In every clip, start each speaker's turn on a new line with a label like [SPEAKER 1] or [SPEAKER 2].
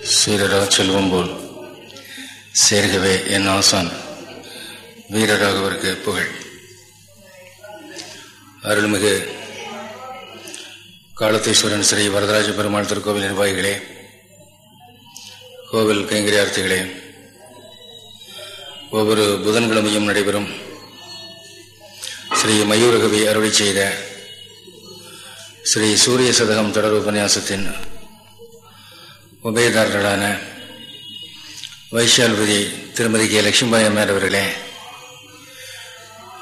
[SPEAKER 1] சீரராக செல்வம் போல் சேர்கவே என் ஆசான் வீரராகவருக்கு புகழ். அருள்மிகு காலத்தீஸ்வரன் ஸ்ரீ வரதராஜ பெருமாள் திருக்கோவில் நிர்வாகிகளே கோவில் கைங்கரியார்த்திகளே ஒவ்வொரு புதன்கிழமையும் நடைபெறும் ஸ்ரீ மயூரகவி அருளி செய்த ஸ்ரீ சூரிய சதகம் தொடர் உபன்யாசத்தின் உபயதாரர்களான வைஷால்பதி திருமதி கே. லட்சுமிபாய் அம்மையார் அவர்களே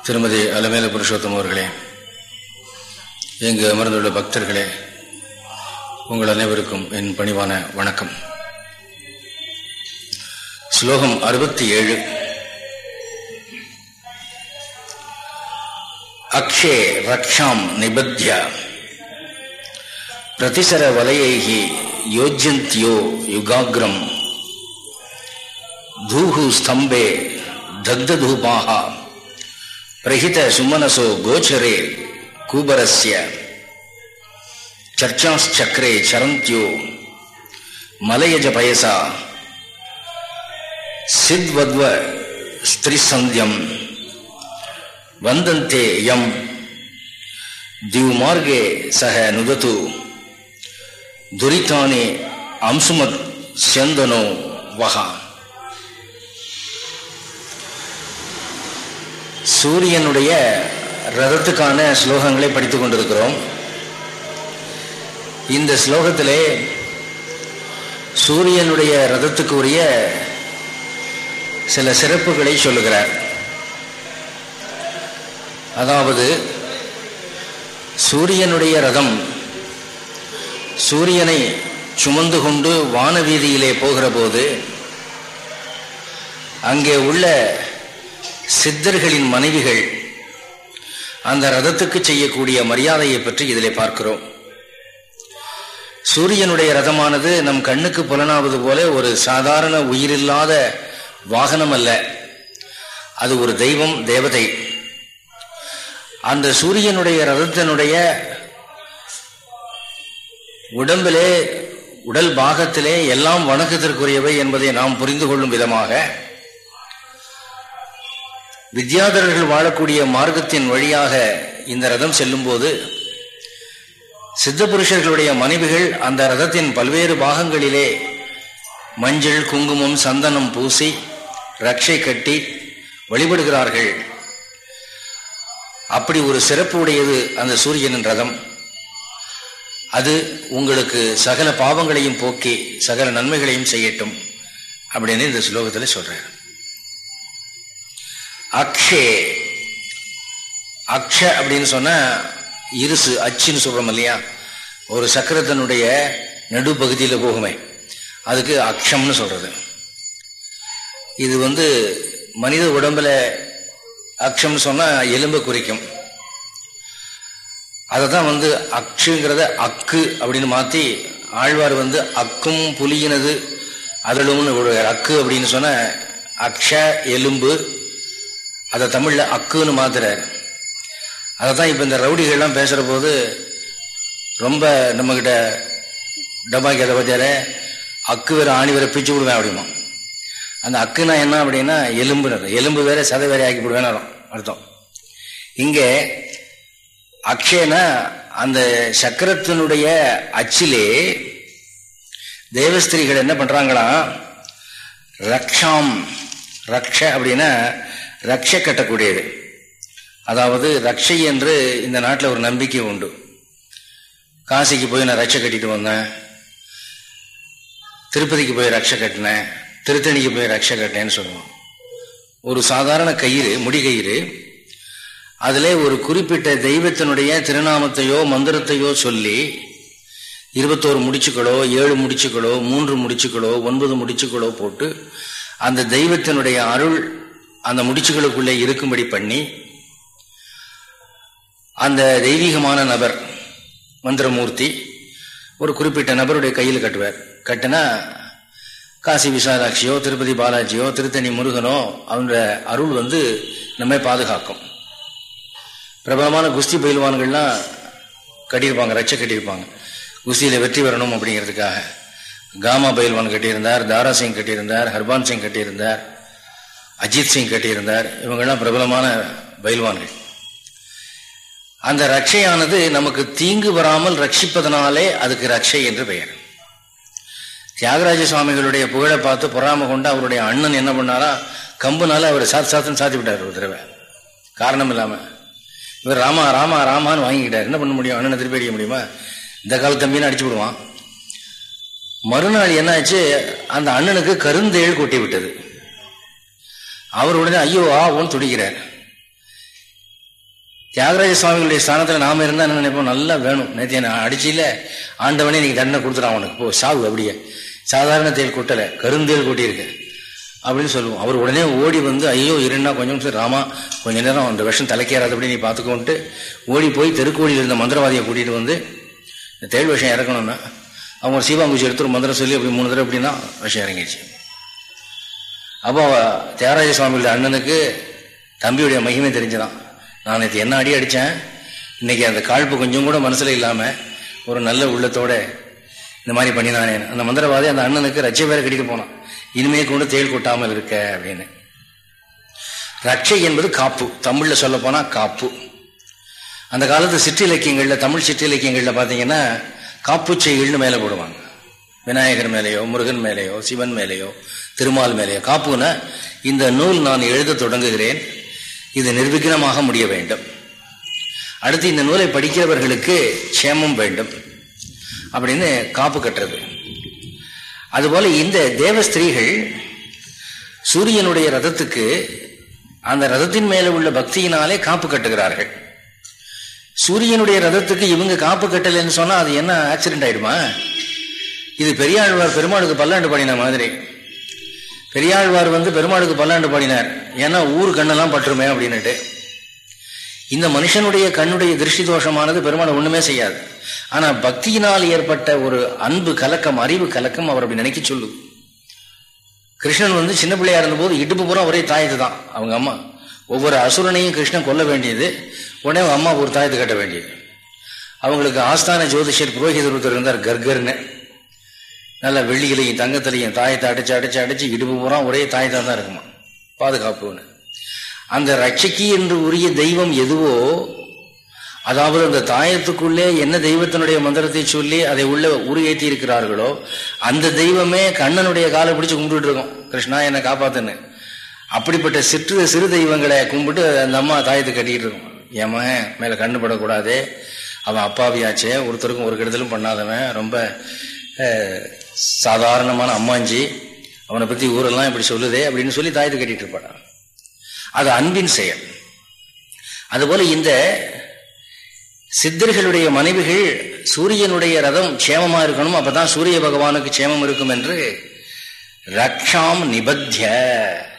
[SPEAKER 1] திருமதி அலமேல புருஷோத்தம் அவர்களே இங்கு அமர்ந்துள்ள பக்தர்களே உங்கள் அனைவருக்கும் என் பணிவான வணக்கம். ஸ்லோகம் அறுபத்தி ஏழு அக்ஷே ரக்ஷாம் நிபத்யா. பிரதிசர வலையைகி யோஜ்யந்தியோ யுகாகிரம். தூஹு ஸ்தம்பே தக்தூபாக பிரகித சுமனசோ கோச்சரே கூபரஸ்ய. சர்ச்சாச்சக்ரே சரந்தியோ. மலையஜ பயசா. சித்வத்வ ஸ்திரிசந்தியம். வந்தந்தே யம். திவ்மார்கே சக நுதத்து துரித்தானே அம்சுமத் செந்தனோ வகா. சூரியனுடைய ரதத்துக்கான ஸ்லோகங்களை படித்து கொண்டிருக்கிறோம். இந்த ஸ்லோகத்திலே சூரியனுடைய ரதத்துக்கு உரிய சில சிறப்புகளை சொல்லுகிறார். அதாவது சூரியனுடைய ரதம் சூரியனை சுமந்து கொண்டு வானவீதியிலே போகிற போது அங்கே உள்ள சித்தர்களின் மனைவிகள் அந்த ரதத்துக்கு செய்யக்கூடிய மரியாதையை பற்றி இதிலே பார்க்கிறோம். சூரியனுடைய ரதமானது நம் கண்ணுக்கு புலனாவது போல ஒரு சாதாரண உயிரில்லாத வாகனம் அல்ல. அது ஒரு தெய்வம் தேவதை. அந்த சூரியனுடைய ரதத்தினுடைய உடம்பிலே உடல் பாகத்திலே எல்லாம் வணக்கத்திற்குரியவை என்பதை நாம் புரிந்து கொள்ளும் விதமாக வித்யாதரர்கள் வாழக்கூடிய மார்க்கத்தின் வழியாக இந்த ரதம் செல்லும் போது சித்த புருஷர்களுடைய மனைவிகள் அந்த ரதத்தின் பல்வேறு பாகங்களிலே மஞ்சள் குங்குமம் சந்தனம் பூசி ரக்ஷை கட்டி வழிபடுகிறார்கள். அப்படி ஒரு சிறப்பு உடையது அந்த சூரியனின் ரதம். அது உங்களுக்கு சகல பாவங்களையும் போக்கி சகல நன்மைகளையும் செய்யட்டும் அப்படின்னு இந்த ஸ்லோகத்தில் சொல்றார். அக்ஷே. அக்ஷ அப்படின்னு சொன்னா இருசு அச்சுன்னு சொல்றோம் இல்லையா? ஒரு சக்கரத்தினுடைய நடுப்பகுதியில் போகுமே. அதுக்கு அக்ஷம்னு சொல்றது. இது வந்து மனித உடம்புல அக்ஷம்னு சொன்னா எலும்பை குறிக்கும். அதை தான் வந்து அக்ஷுங்கிறத அக்கு அப்படின்னு மாற்றி ஆழ்வார் வந்து அக்கும் புலியினது அதழும்னு விடுவார். அக்கு அப்படின்னு சொன்ன அக்ஷ எலும்பு அதை தமிழில் அக்குன்னு மாத்துறாரு. அதை தான் இப்போ இந்த ரவுடிகள்லாம் பேசுகிற போது ரொம்ப நம்மக்கிட்ட டபாக்கி அதை பற்றியார அக்கு வேற ஆணி வேற பிச்சு விடுவேன் அப்படிமா. அந்த அக்குனா என்ன அப்படின்னா எலும்பு எலும்பு வேற சதை வேற ஆக்கி விடுவேன்னு அர்த்தம். இங்கே அக்ஷேன அந்த சக்கரத்தினுடைய அச்சிலே தேவஸ்திரீகள் என்ன பண்றாங்களாம் ரக்ஷாம் ரக்ஷ அப்படின்னா ரக்ஷ கட்டக்கூடியது. அதாவது ரக்ஷை என்று இந்த நாட்டில் ஒரு நம்பிக்கை உண்டு. காசிக்கு போய் நான் ரக்ஷை கட்டிட்டு வந்தேன். திருப்பதிக்கு போய் ரக்ஷை கட்டினேன். திருத்தணிக்கு போய் ரக்ஷை கட்டினேன்னு சொல்லுவோம். ஒரு சாதாரண கயிறு முடி கயிறு. அதில் ஒரு குறிப்பிட்ட தெய்வத்தினுடைய திருநாமத்தையோ மந்திரத்தையோ சொல்லி இருபத்தோரு முடிச்சுக்களோ ஏழு முடிச்சுக்களோ மூன்று முடிச்சுக்களோ ஒன்பது முடிச்சுக்களோ போட்டு அந்த தெய்வத்தினுடைய அருள் அந்த முடிச்சுகளுக்குள்ளே இருக்கும்படி பண்ணி அந்த தெய்வீகமான நபர் மந்திரமூர்த்தி ஒரு குறிப்பிட்ட நபருடைய கையில் கட்டுவார். கட்டினா காசி விசாலாட்சியோ திருப்பதி பாலாஜியோ திருத்தணி முருகனோ அவங்க அருள் வந்து நம்மை பாதுகாக்கும். பிரபலமான குஸ்தி பயில்வான்கள்லாம் கட்டியிருப்பாங்க ரச்சை கட்டியிருப்பாங்க. குஸ்தியில் வெற்றி பெறணும் அப்படிங்கிறதுக்காக. காமா பைல்வான் கட்டியிருந்தார் தாரா சிங் கட்டியிருந்தார் ஹர்பான் சிங் கட்டியிருந்தார் அஜித் சிங் கட்டியிருந்தார். இவங்கெல்லாம் பிரபலமான பைல்வான்கள் அந்த ரட்சையானது நமக்கு தீங்கு வராமல் ரட்சிப்பதனாலே அதுக்கு ரட்சை என்று பெயர். தியாகராஜ சுவாமிகளுடைய புகழை பார்த்து பொறாம கொண்டு அவருடைய அண்ணன் என்ன பண்ணாரா கம்புனால அவர் சாத்து சாத்துன்னு சாத்தி விட்டார் ஒரு தடவை. காரணம் இல்லாமல் இவர் ராமா ராமா ராமான்னு வாங்கிக்கிட்டார். என்ன பண்ண முடியும்? அண்ணனை திருப்பி அடிக்க முடியுமா? இந்த கால தம்பின்னு அடிச்சு விடுவான். மறுநாள் என்னாச்சு? அந்த அண்ணனுக்கு கருந்தேள் கொட்டி விட்டது. அவர் உடனே ஐயோ ஆவோன்னு துடிக்கிறார். தியாகராஜ சுவாமிகளுடைய ஸ்தானத்தில் நாம இருந்தா என்ன நினைப்போம்? நல்லா வேணும். நேற்று என்ன அடிச்சில. ஆண்டவனே நீங்க தண்டனை கொடுத்துறான் அவனுக்கு. போ சாவு அப்படியே. சாதாரண தேல் கொட்டலை. கருந்தேல் கொட்டியிருக்கேன் அப்படின்னு சொல்லுவோம். அவர் உடனே ஓடி வந்து ஐயோ இருன்னா கொஞ்சம் சரி ராமா கொஞ்ச நேரம் அந்த விஷம் தலைக்கேறாதபடி நீ பார்த்துக்கோன்ட்டு ஓடி போய் தெருக்கோடியில் இருந்த மந்திரவாதியை கூட்டிகிட்டு வந்து இந்த தேள் விஷம் இறக்கணும்னா அவங்க ஒரு சீவாங்குச்சி எடுத்து ஒரு மந்திரம் சொல்லி அப்படி மூணு தடவை அப்படின்னா விஷயம் இறங்கிடுச்சு. அப்போ தியாகராஜ சுவாமியோட அண்ணனுக்கு தம்பியுடைய மகிமை தெரிஞ்சுதான். நான் நேற்று என்ன அடி அடித்தேன் இன்னைக்கு அந்த காழ்ப்பு கொஞ்சம் கூட மனசில் இல்லாமல் ஒரு நல்ல உள்ளத்தோட இந்த மாதிரி பண்ணினானே அந்த மந்திரவாதி அந்த அண்ணனுக்கு ரச்சை வேற கட்டிட்டு போனான். இனிமே கொண்டு தேல் கொட்டாமல் இருக்க அப்படின்னு. ரட்சை என்பது காப்பு. தமிழில் சொல்ல போனால் காப்பு. அந்த காலத்து சிற்றிலக்கியங்களில் தமிழ் சிற்றிலக்கியங்களில் பார்த்தீங்கன்னா காப்பு செய்கள்னு மேலே போடுவாங்க. விநாயகர் மேலேயோ முருகன் மேலேயோ சிவன் மேலேயோ திருமால் மேலேயோ. காப்புனா இந்த நூல் நான் எழுத தொடங்குகிறேன். இது நிர்விக்னமாக முடிய வேண்டும். அடுத்து இந்த நூலை படிக்கிறவர்களுக்கு க்ஷேமம் வேண்டும். அப்படின்னு காப்பு கட்டுறது. அதுபோல இந்த தேவ ஸ்திரீகள் சூரியனுடைய ரதத்துக்கு அந்த ரதத்தின் மேல உள்ள பக்தியினாலே காப்பு கட்டுகிறார்கள். சூரியனுடைய ரதத்துக்கு இவங்க காப்பு கட்டலைன்னு சொன்னா அது என்ன ஆக்சிடென்ட் ஆயிடுமா? இது பெரியாழ்வார் பெருமாளுக்கு பல்லாண்டு பாடின மாதிரி. பெரியாழ்வார் வந்து பெருமாளுக்கு பல்லாண்டு பாடினார். ஏன்னா ஊர் கண்ணெல்லாம் பற்றுமே அப்படின்னுட்டு. இந்த மனுஷனுடைய கண்ணுடைய திருஷ்டி தோஷமானது பெருமாள் ஒண்ணுமே செய்யாது. ஆனா பக்தியினால் ஏற்பட்ட ஒரு அன்பு கலக்கம் அறிவு கலக்கம் அவர் அப்படி நினைக்க சொல்லு. கிருஷ்ணன் வந்து சின்ன பிள்ளையா இருந்தபோது இடுப்பு பூரா ஒரே தாயத்து தான் அவங்க அம்மா. ஒவ்வொரு அசுரனையும் கிருஷ்ணன் கொல்ல வேண்டியது உடனே அம்மா ஒரு தாயத்து கட்ட வேண்டியது. அவங்களுக்கு ஆஸ்தான ஜோதிஷர் புரோகிதர் ஒருத்தர் இருந்தார் கர்கர்னு. நல்ல வெள்ளிகளையும் தங்கத்திலையும் தாயத்தை அடைச்சு அடைச்சு அடைச்சு இடுப்பு பூரா ஒரே தாயத்தான் தான் இருக்குமா. பாதுகாப்புன்னு. அந்த ரட்சிக்கு என்று உரிய தெய்வம் எதுவோ அதாவது அந்த தாயத்துக்குள்ளே என்ன தெய்வத்தினுடைய மந்திரத்தை சொல்லி அதை உள்ள உருகேற்றி இருக்கிறார்களோ அந்த தெய்வமே கண்ணனுடைய காலை பிடிச்சு கும்பிட்டு இருக்கோம் கிருஷ்ணா என்னை காப்பாத்துன்னு. அப்படிப்பட்ட சிற்று சிறு தெய்வங்களை கும்பிட்டு அந்த அம்மா தாயத்தை கட்டிக்கிட்டு இருக்கும் ஏமா மேல கண்ணு படக்கூடாது. அவன் அப்பாவியாச்சே. ஒருத்தருக்கும் ஒரு கெடுதலும் பண்ணாதவன். ரொம்ப சாதாரணமான அம்மாஞ்சி. அவனை பத்தி ஊரெல்லாம் இப்படி சொல்லுதே அப்படின்னு சொல்லி தாயத்தை கட்டிட்டு இருப்பான் அது அன்பின் செயல். அதுபோல இந்த சித்தர்களுடைய மனைவிகள் சூரியனுடைய ரதம் க்ஷேமமா இருக்கணும் அப்பதான் சூரிய பகவானுக்கு க்ஷேமம் இருக்கும் என்று ரக்ஷாம் நிபத்திய.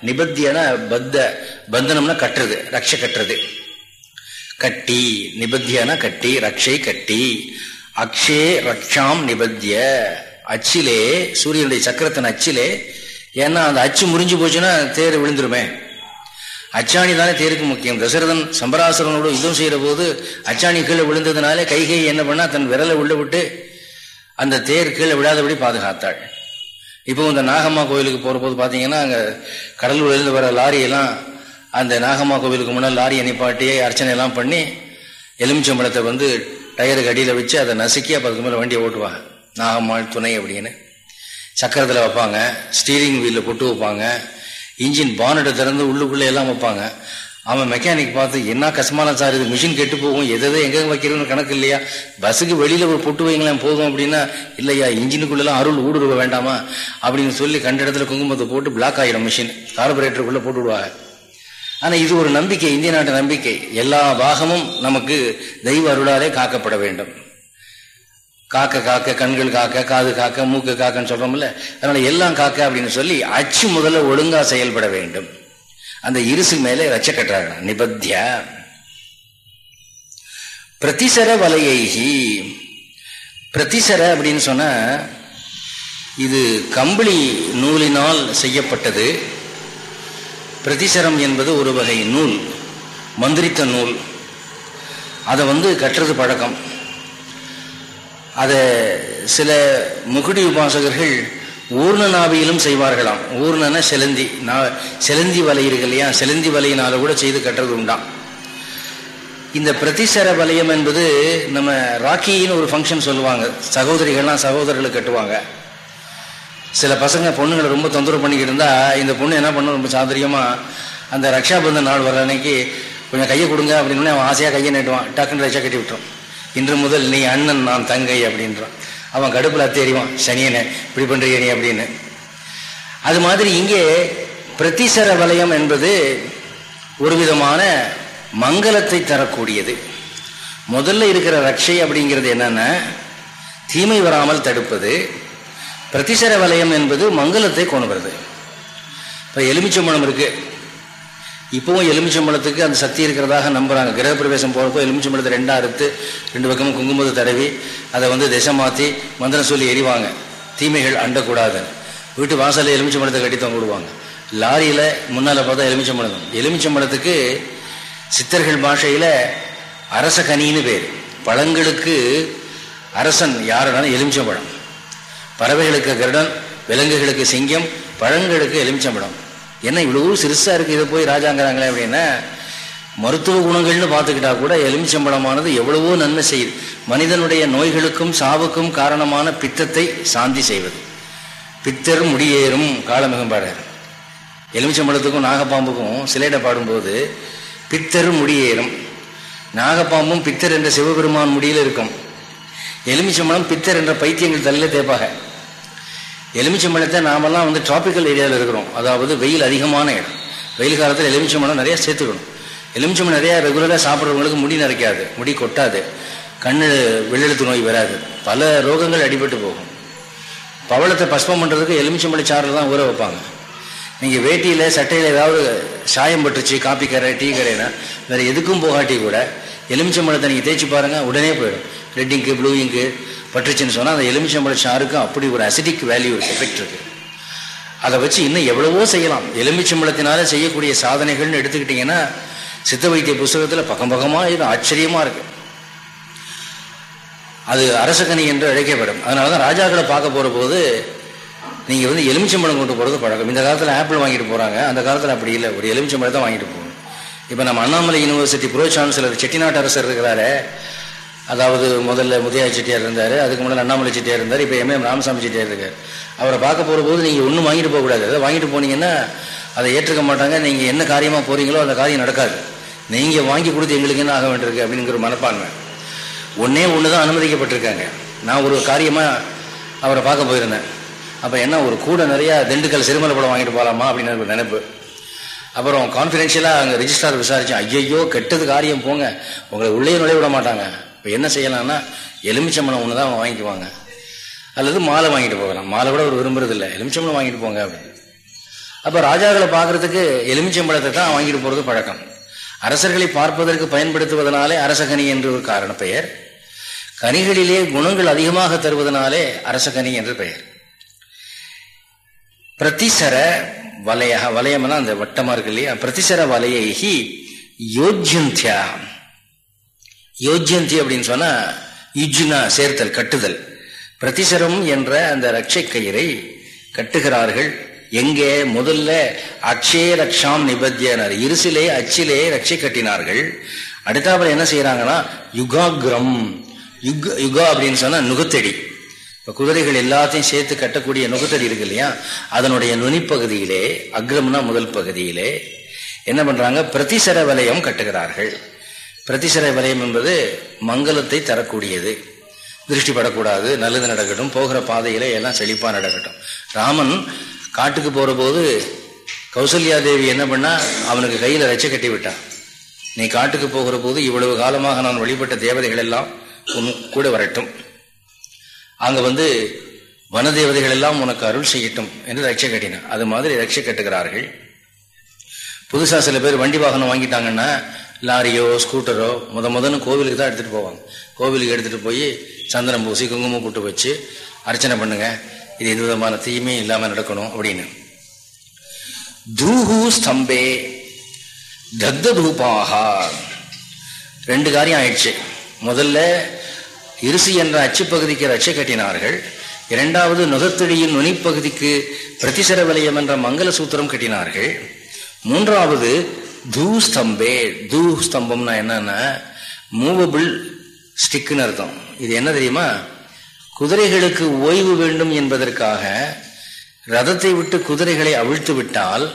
[SPEAKER 1] நிபத்தியன பத்த பந்தனம்னா கட்டுறது ரக்ஷ கட்டுறது. கட்டி நிபத்தியன கட்டி ரக்ஷை கட்டி. அக்ஷே ரக்ஷாம் நிபத்திய. அச்சிலே சூரியனுடைய சக்கரத்தின் அச்சிலே ஏன்னா அந்த அச்சு முறிஞ்சு போச்சுன்னா தேர் விழுந்துருமே. அச்சாணி தானே தேருக்கு முக்கியம். தசரதன் சம்பராசுரனோடு யுத்தம் செய்கிற போது அச்சாணி கீழே விழுந்ததுனாலே கைகை என்ன பண்ணா தன் விரலை உள்ள விட்டு அந்த தேர் கீழே விடாதபடி பாதுகாத்தாள். இப்போ இந்த நாகம்மா கோயிலுக்கு போகிற போது பார்த்தீங்கன்னா அங்கே கடலூர்லேருந்து வர லாரியெல்லாம் அந்த நாகம்மா கோவிலுக்கு முன்னால் லாரியை நிப்பாட்டி அர்ச்சனை எல்லாம் பண்ணி எலுமிச்சம்பழத்தை வந்து டயருக்கு அடியில் வச்சு அதை நசுக்கி அப்போ அதுக்கு மேலே வண்டியை ஓட்டுவாங்க. நாகம்மாள் துணை அப்படின்னு. சக்கரத்தில் வைப்பாங்க ஸ்டீரிங் வீலில் கொட்டு வைப்பாங்க இன்ஜின் பானட்டை திறந்து உள்ளுக்குள்ளே எல்லாம் வைப்பாங்க. அவன் மெக்கானிக் பார்த்து என்ன கஷ்டமான சார் இது? மிஷின் கெட்டு போகும். எதை எங்கே வைக்கிறோன்னு கணக்கு இல்லையா? பஸ்ஸுக்கு வெளியில ஒரு பொட்டு வைங்களேன் போதும் அப்படின்னா இல்லையா இன்ஜினுக்குள்ளெல்லாம் அருள் ஊடுருவ வேண்டாமா? அப்படின்னு சொல்லி கண்ட இடத்துல குங்குமத்தை போட்டு பிளாக் ஆகிடும் மிஷின் கார்பரேட்டருக்குள்ள போட்டு விடுவாங்க. ஆனா இது ஒரு நம்பிக்கை இந்திய நாட்டு நம்பிக்கை. எல்லா பாகமும் நமக்கு தெய்வ அருளாலே காக்கப்பட வேண்டும். காக்க காக்க கண்கள் காக்க காது காக்க மூக்கு காக்கன்னு சொல்றோம்ல. அதனால எல்லாம் காக்க அப்படின்னு சொல்லி அச்சு முதல்ல ஒழுங்கா செயல்பட வேண்டும். அந்த இருசு மேலே ரச்ச கட்டுறாங்க நிபத்திய. பிரதிசர வலையைகி. பிரதிசர அப்படின்னு சொன்ன இது கம்பளி நூலினால் செய்யப்பட்டது. பிரதிசரம் என்பது ஒரு வகை நூல் மந்திரித்த நூல். அதை வந்து கட்டுறது பழக்கம். அதை சில முகுடி உபாசகர்கள் ஊர்ண நாவியிலும் செய்வார்களாம். ஊர்ணன செலந்தி. நான் செலந்தி வலை இருக்கு இல்லையா? செலந்தி வலையினால கூட செய்து கட்டுறது உண்டாம் இந்த பிரதிசர வலயம் என்பது நம்ம ராக்கின்னு ஒரு ஃபங்க்ஷன் சொல்லுவாங்க. சகோதரிகள்லாம் சகோதரர்களுக்கு கட்டுவாங்க. சில பசங்க பொண்ணுங்களை ரொம்ப தொந்தரவு பண்ணிக்கிட்டு இருந்தா இந்த பொண்ணு என்ன பண்ணும்? ரொம்ப சாதுரியமா அந்த ரக்ஷாபந்தன் நாள் வர அன்னைக்கு கொஞ்சம் கையை கொடுங்க அப்படின்னு அவன் ஆசையாக கையை நட்டுவான். டக்குன்னு ரக்ஷா கட்டி விட்டுரும். இன்று முதல் நீ அண்ணன் நான் தங்கை அப்படின்றான். அவன் கடுப்பில் அத்தேறிவான். சனியனை இப்படி பண்றீங்க நீ அப்படின்னு. அது மாதிரி இங்கே பிரதிசர வலயம் என்பது ஒரு விதமான மங்களத்தை தரக்கூடியது. முதல்ல இருக்கிற ரக்ஷை அப்படிங்கிறது என்னென்னா தீமை வராமல் தடுப்பது. பிரதிசர வலயம் என்பது மங்களத்தை கொண்டு வருது இப்போ எலுமிச்சம்பழம் இருக்குது இப்பவும் எலுமிச்சம்பழத்துக்கு அந்த சக்தி இருக்கிறதாக நம்புறாங்க. கிரகப்பிரவேசம் போகிறப்போ எலுமிச்சம்பழத்தை ரெண்டா அறுத்து ரெண்டு பக்கமும் குங்குமத்தை தடவி அதை வந்து திசை மாற்றி மந்திரம் சொல்லி எரிவாங்க. தீமைகள் அண்டக்கூடாது வீட்டு வாசலில் எலுமிச்சம்பழத்தை கட்டி தொங்கவிடுவாங்க லாரியில் முன்னால் பார்த்தா எலுமிச்சம்பழம். எலுமிச்சம்பழத்துக்கு சித்தர்கள் பாஷையில் அரச கனின்னு பேர். பழங்களுக்கு அரசன் யாருன்னா எலுமிச்சம்பழம். பறவைகளுக்கு கருடன் விலங்குகளுக்கு சிங்கம் பழங்களுக்கு எலுமிச்சம்பழம். என்ன இவ்வளவு சிறுசா இருக்கு இதை போய் ராஜாங்கிறாங்களே அப்படின்னா மருத்துவ குணங்கள்னு பார்த்துக்கிட்டா கூட எலுமிச்சம்பழமானது எவ்வளவோ நன்மை செய்யுது. மனிதனுடைய நோய்களுக்கும் சாவுக்கும் காரணமான பித்தத்தை சாந்தி செய்வது. பித்தர் முடியேறும் காலமிகம் பாடுறார் எலுமிச்சம்பழத்துக்கும் நாகப்பாம்புக்கும் சிலையிட பாடும்போது பித்தர் முடியேறும். நாகப்பாம்பும் பித்தர் என்ற சிவபெருமான் முடியில் இருக்கும். எலுமிச்சம்பழம் பித்தர் என்ற பைத்தியங்கள் தலையில தேப்பாக எலுமிச்சம்பழத்தை நாமெல்லாம் வந்து டிராபிக்கல் ஏரியாவில் இருக்கிறோம். அதாவது வெயில் அதிகமான இடம். வெயில் காலத்தில் எலுமிச்சம்பழம் நிறைய சேர்த்துக்கணும். எலுமிச்சம்பழம் நிறையா ரெகுலராக சாப்பிட்றவங்களுக்கு முடி நிறைக்காது முடி கொட்டாது. கண் வெள்ளெழுத்து நோய் வராது. பல ரோகங்கள் அடிபட்டு போகும். பவளத்தை பஸ்பம் பண்ணுறதுக்கு எலுமிச்சம்பழ சாறு தான் ஊற வைப்பாங்க. நீங்கள் வேட்டியில் சட்டையில் ஏதாவது சாயம் பட்டுச்சு காப்பி கரை டீ கரைனா வேறு எதுக்கும் போகாட்டி கூட எலுமிச்சம்பழத்தை நீங்கள் தேய்ச்சி பாருங்கள் உடனே போயிடும். ரெட் இங்கு ப்ளூ இங்கு பட்டுச்சுன்னு சொன்னால் அந்த எலுமிச்சம்பழ சாருக்கும் அப்படி ஒரு அசிடிக் வேல்யூ இருக்கு எஃபெக்ட் இருக்கு. அதை வச்சு இன்னும் எவ்வளவோ செய்யலாம். எலுமிச்சம்பழத்தினால செய்யக்கூடிய சாதனைகள்னு எடுத்துக்கிட்டிங்கன்னா சித்த வைத்திய புஸ்தகத்தில் பக்கம் பக்கமாக இது ஆச்சரியமாக இருக்கு. அது அரசக்கனி என்று அழைக்கப்படும். அதனால தான் ராஜாக்களை பார்க்க போகிற போது நீங்கள் வந்து எலுமிச்சம்பழம் கொண்டு போகிறது பழக்கம். இந்த காலத்தில் ஆப்பிள் வாங்கிட்டு போகிறாங்க அந்த காலத்தில் அப்படி இல்லை. ஒரு எலுமிச்சம்பழம் வாங்கிட்டு போகணும். இப்போ நம்ம அண்ணாமலை யூனிவர்சிட்டி புரோ சான்சலர் செட்டிநாட்டு அரசர் இருக்கிறாரு அதாவது முதல்ல முதியா செட்டியார் இருந்தார் அதுக்கு முன்னாடி அண்ணாமலை செட்டியார் இருந்தார் இப்போ எம்எம் ராமசாமி செட்டியார் இருக்கார். அவரை பார்க்க போகிற போது நீங்கள் ஒன்றும் வாங்கிட்டு போகக்கூடாது அதை வாங்கிட்டு போனீங்கன்னா அதை ஏற்றுக்க மாட்டாங்க. நீங்கள் என்ன காரியமாக போகிறீங்களோ அந்த காரியம் நடக்காது. நீங்கள் வாங்கி கொடுத்து எங்களுக்கு என்ன ஆக வேண்டியிருக்கு அப்படிங்கிற ஒரு மனப்பான்மை. ஒன்றே ஒன்று தான் அனுமதிக்கப்பட்டிருக்காங்க. நான் ஒரு காரியமாக அவரை பார்க்க போயிருந்தேன். அப்போ என்ன ஒரு கூட நிறையா திண்டுக்கல் சிறுமலை படம் வாங்கிட்டு போகலாமா அப்படின்னு ஒரு நினைப்பு. அப்புறம் கான்ஃபிடென்ஷியலாக அங்கே ரிஜிஸ்டார் விசாரித்தேன் ஐயையோ கெட்டது காரியம் போங்க. உங்களை உள்ளே நுழைய விட மாட்டாங்க. இப்போ என்ன செய்யலாம்னா எலுமிச்சம்பழம் ஒன்று தான் வாங்கிக்குவாங்க. அல்லது மாலை வாங்கிட்டு போகலாம். மாலை கூட அவர் விரும்புறது இல்லை எலுமிச்சம்பழம் வாங்கிட்டு போங்க அப்படின்னு. அப்போ ராஜாக்களை பார்க்கறதுக்கு எலுமிச்சம்பழத்தை தான் வாங்கிட்டு போகிறது பழக்கம். அரசர்களை பார்ப்பதற்கு பயன்படுத்துவதனாலே அரசகனி என்று ஒரு காரண பெயர். கனிகளிலே குணங்கள் அதிகமாக தருவதனாலே அரசகனி என்று பெயர். பிரதிசர வலய வலயம்னா அந்த வட்டமா இருக்கு இல்லையா? பிரதிசர வலையகி யோஜ்யந்தியா. யோஜ்யந்தி அப்படின்னு சொன்னா யுஜ்னா சேர்த்தல் கட்டுதல். பிரதிசரம் என்ற அந்த ரட்சை கயிறை கட்டுகிறார்கள். எங்கே? முதல்ல அக்ஷே ரக்ஷாம் நிபத்தியனர். இருசிலே அச்சிலே ரட்சை கட்டினார்கள். அடுத்தாப்புல என்ன செய்யறாங்கன்னா யுகாகிரம். யுக் யுகா அப்படின்னு சொன்னா நுகத்தடி. இப்போ குதிரைகள் எல்லாத்தையும் சேர்த்து கட்டக்கூடிய நுகத்தடி இருக்கு இல்லையா? அதனுடைய நுனிப்பகுதியிலே அக்ரம்னா முதல் பகுதியிலே என்ன பண்றாங்க? பிரதிசர வலயம் கட்டுகிறார்கள். பிரதிசர வலயம் என்பது மங்களத்தை தரக்கூடியது. திருஷ்டி படக்கூடாது நல்லது நடக்கட்டும் போகிற பாதையில எல்லாம் செழிப்பாக நடக்கட்டும். ராமன் காட்டுக்கு போகிற போது கௌசல்யா தேவி என்ன பண்ணா அவனுக்கு கையில ரச்சை கட்டி விட்டான் நீ காட்டுக்கு போகிற போது இவ்வளவு காலமாக நான் வழிபட்ட தேவதைகள் எல்லாம் உன் கூட வரட்டும். அங்க வந்து வனதேவதைகள் எல்லாம் உனக்கு அருள் செய்யட்டும் என்று ரட்சை கட்டினான் அது மாதிரி ரட்சை கட்டுகிறார்கள். புதுசா சில பேர் வண்டி வாகனம் வாங்கிட்டாங்கன்னா லாரியோ ஸ்கூட்டரோ முத முதன்னு கோவிலுக்கு தான் எடுத்துகிட்டு போவாங்க. கோவிலுக்கு எடுத்துட்டு போய் சந்தனம் பூசி குங்குமம் போட்டு வச்சு அர்ச்சனை பண்ணுங்க. இது எந்த விதமான தீயுமே இல்லாமல் நடக்கணும் அப்படின்னு. தூஹு ஸ்தம்பே தக்த தூபாகா ரெண்டு காரியம் ஆயிடுச்சு. முதல்ல இருசி என்ற அச்சுப்பகுதிக்கு ரட்சை கட்டினார்கள். இரண்டாவது நுகத்தடியின் நுனிப்பகுதிக்கு பிரதிசர வலயம் என்ற மங்கள சூத்திரம் கட்டினார்கள். மூன்றாவது தூஸ்தம்பே தூஸ்தம்பம்னா என்னன்னா மூவபிள் ஸ்டிக்குன்னு அர்த்தம். இது என்ன தெரியுமா? குதிரைகளுக்கு ஓய்வு வேண்டும் என்பதற்காக ரதத்தை விட்டு குதிரைகளை அவிழ்த்து விட்டால்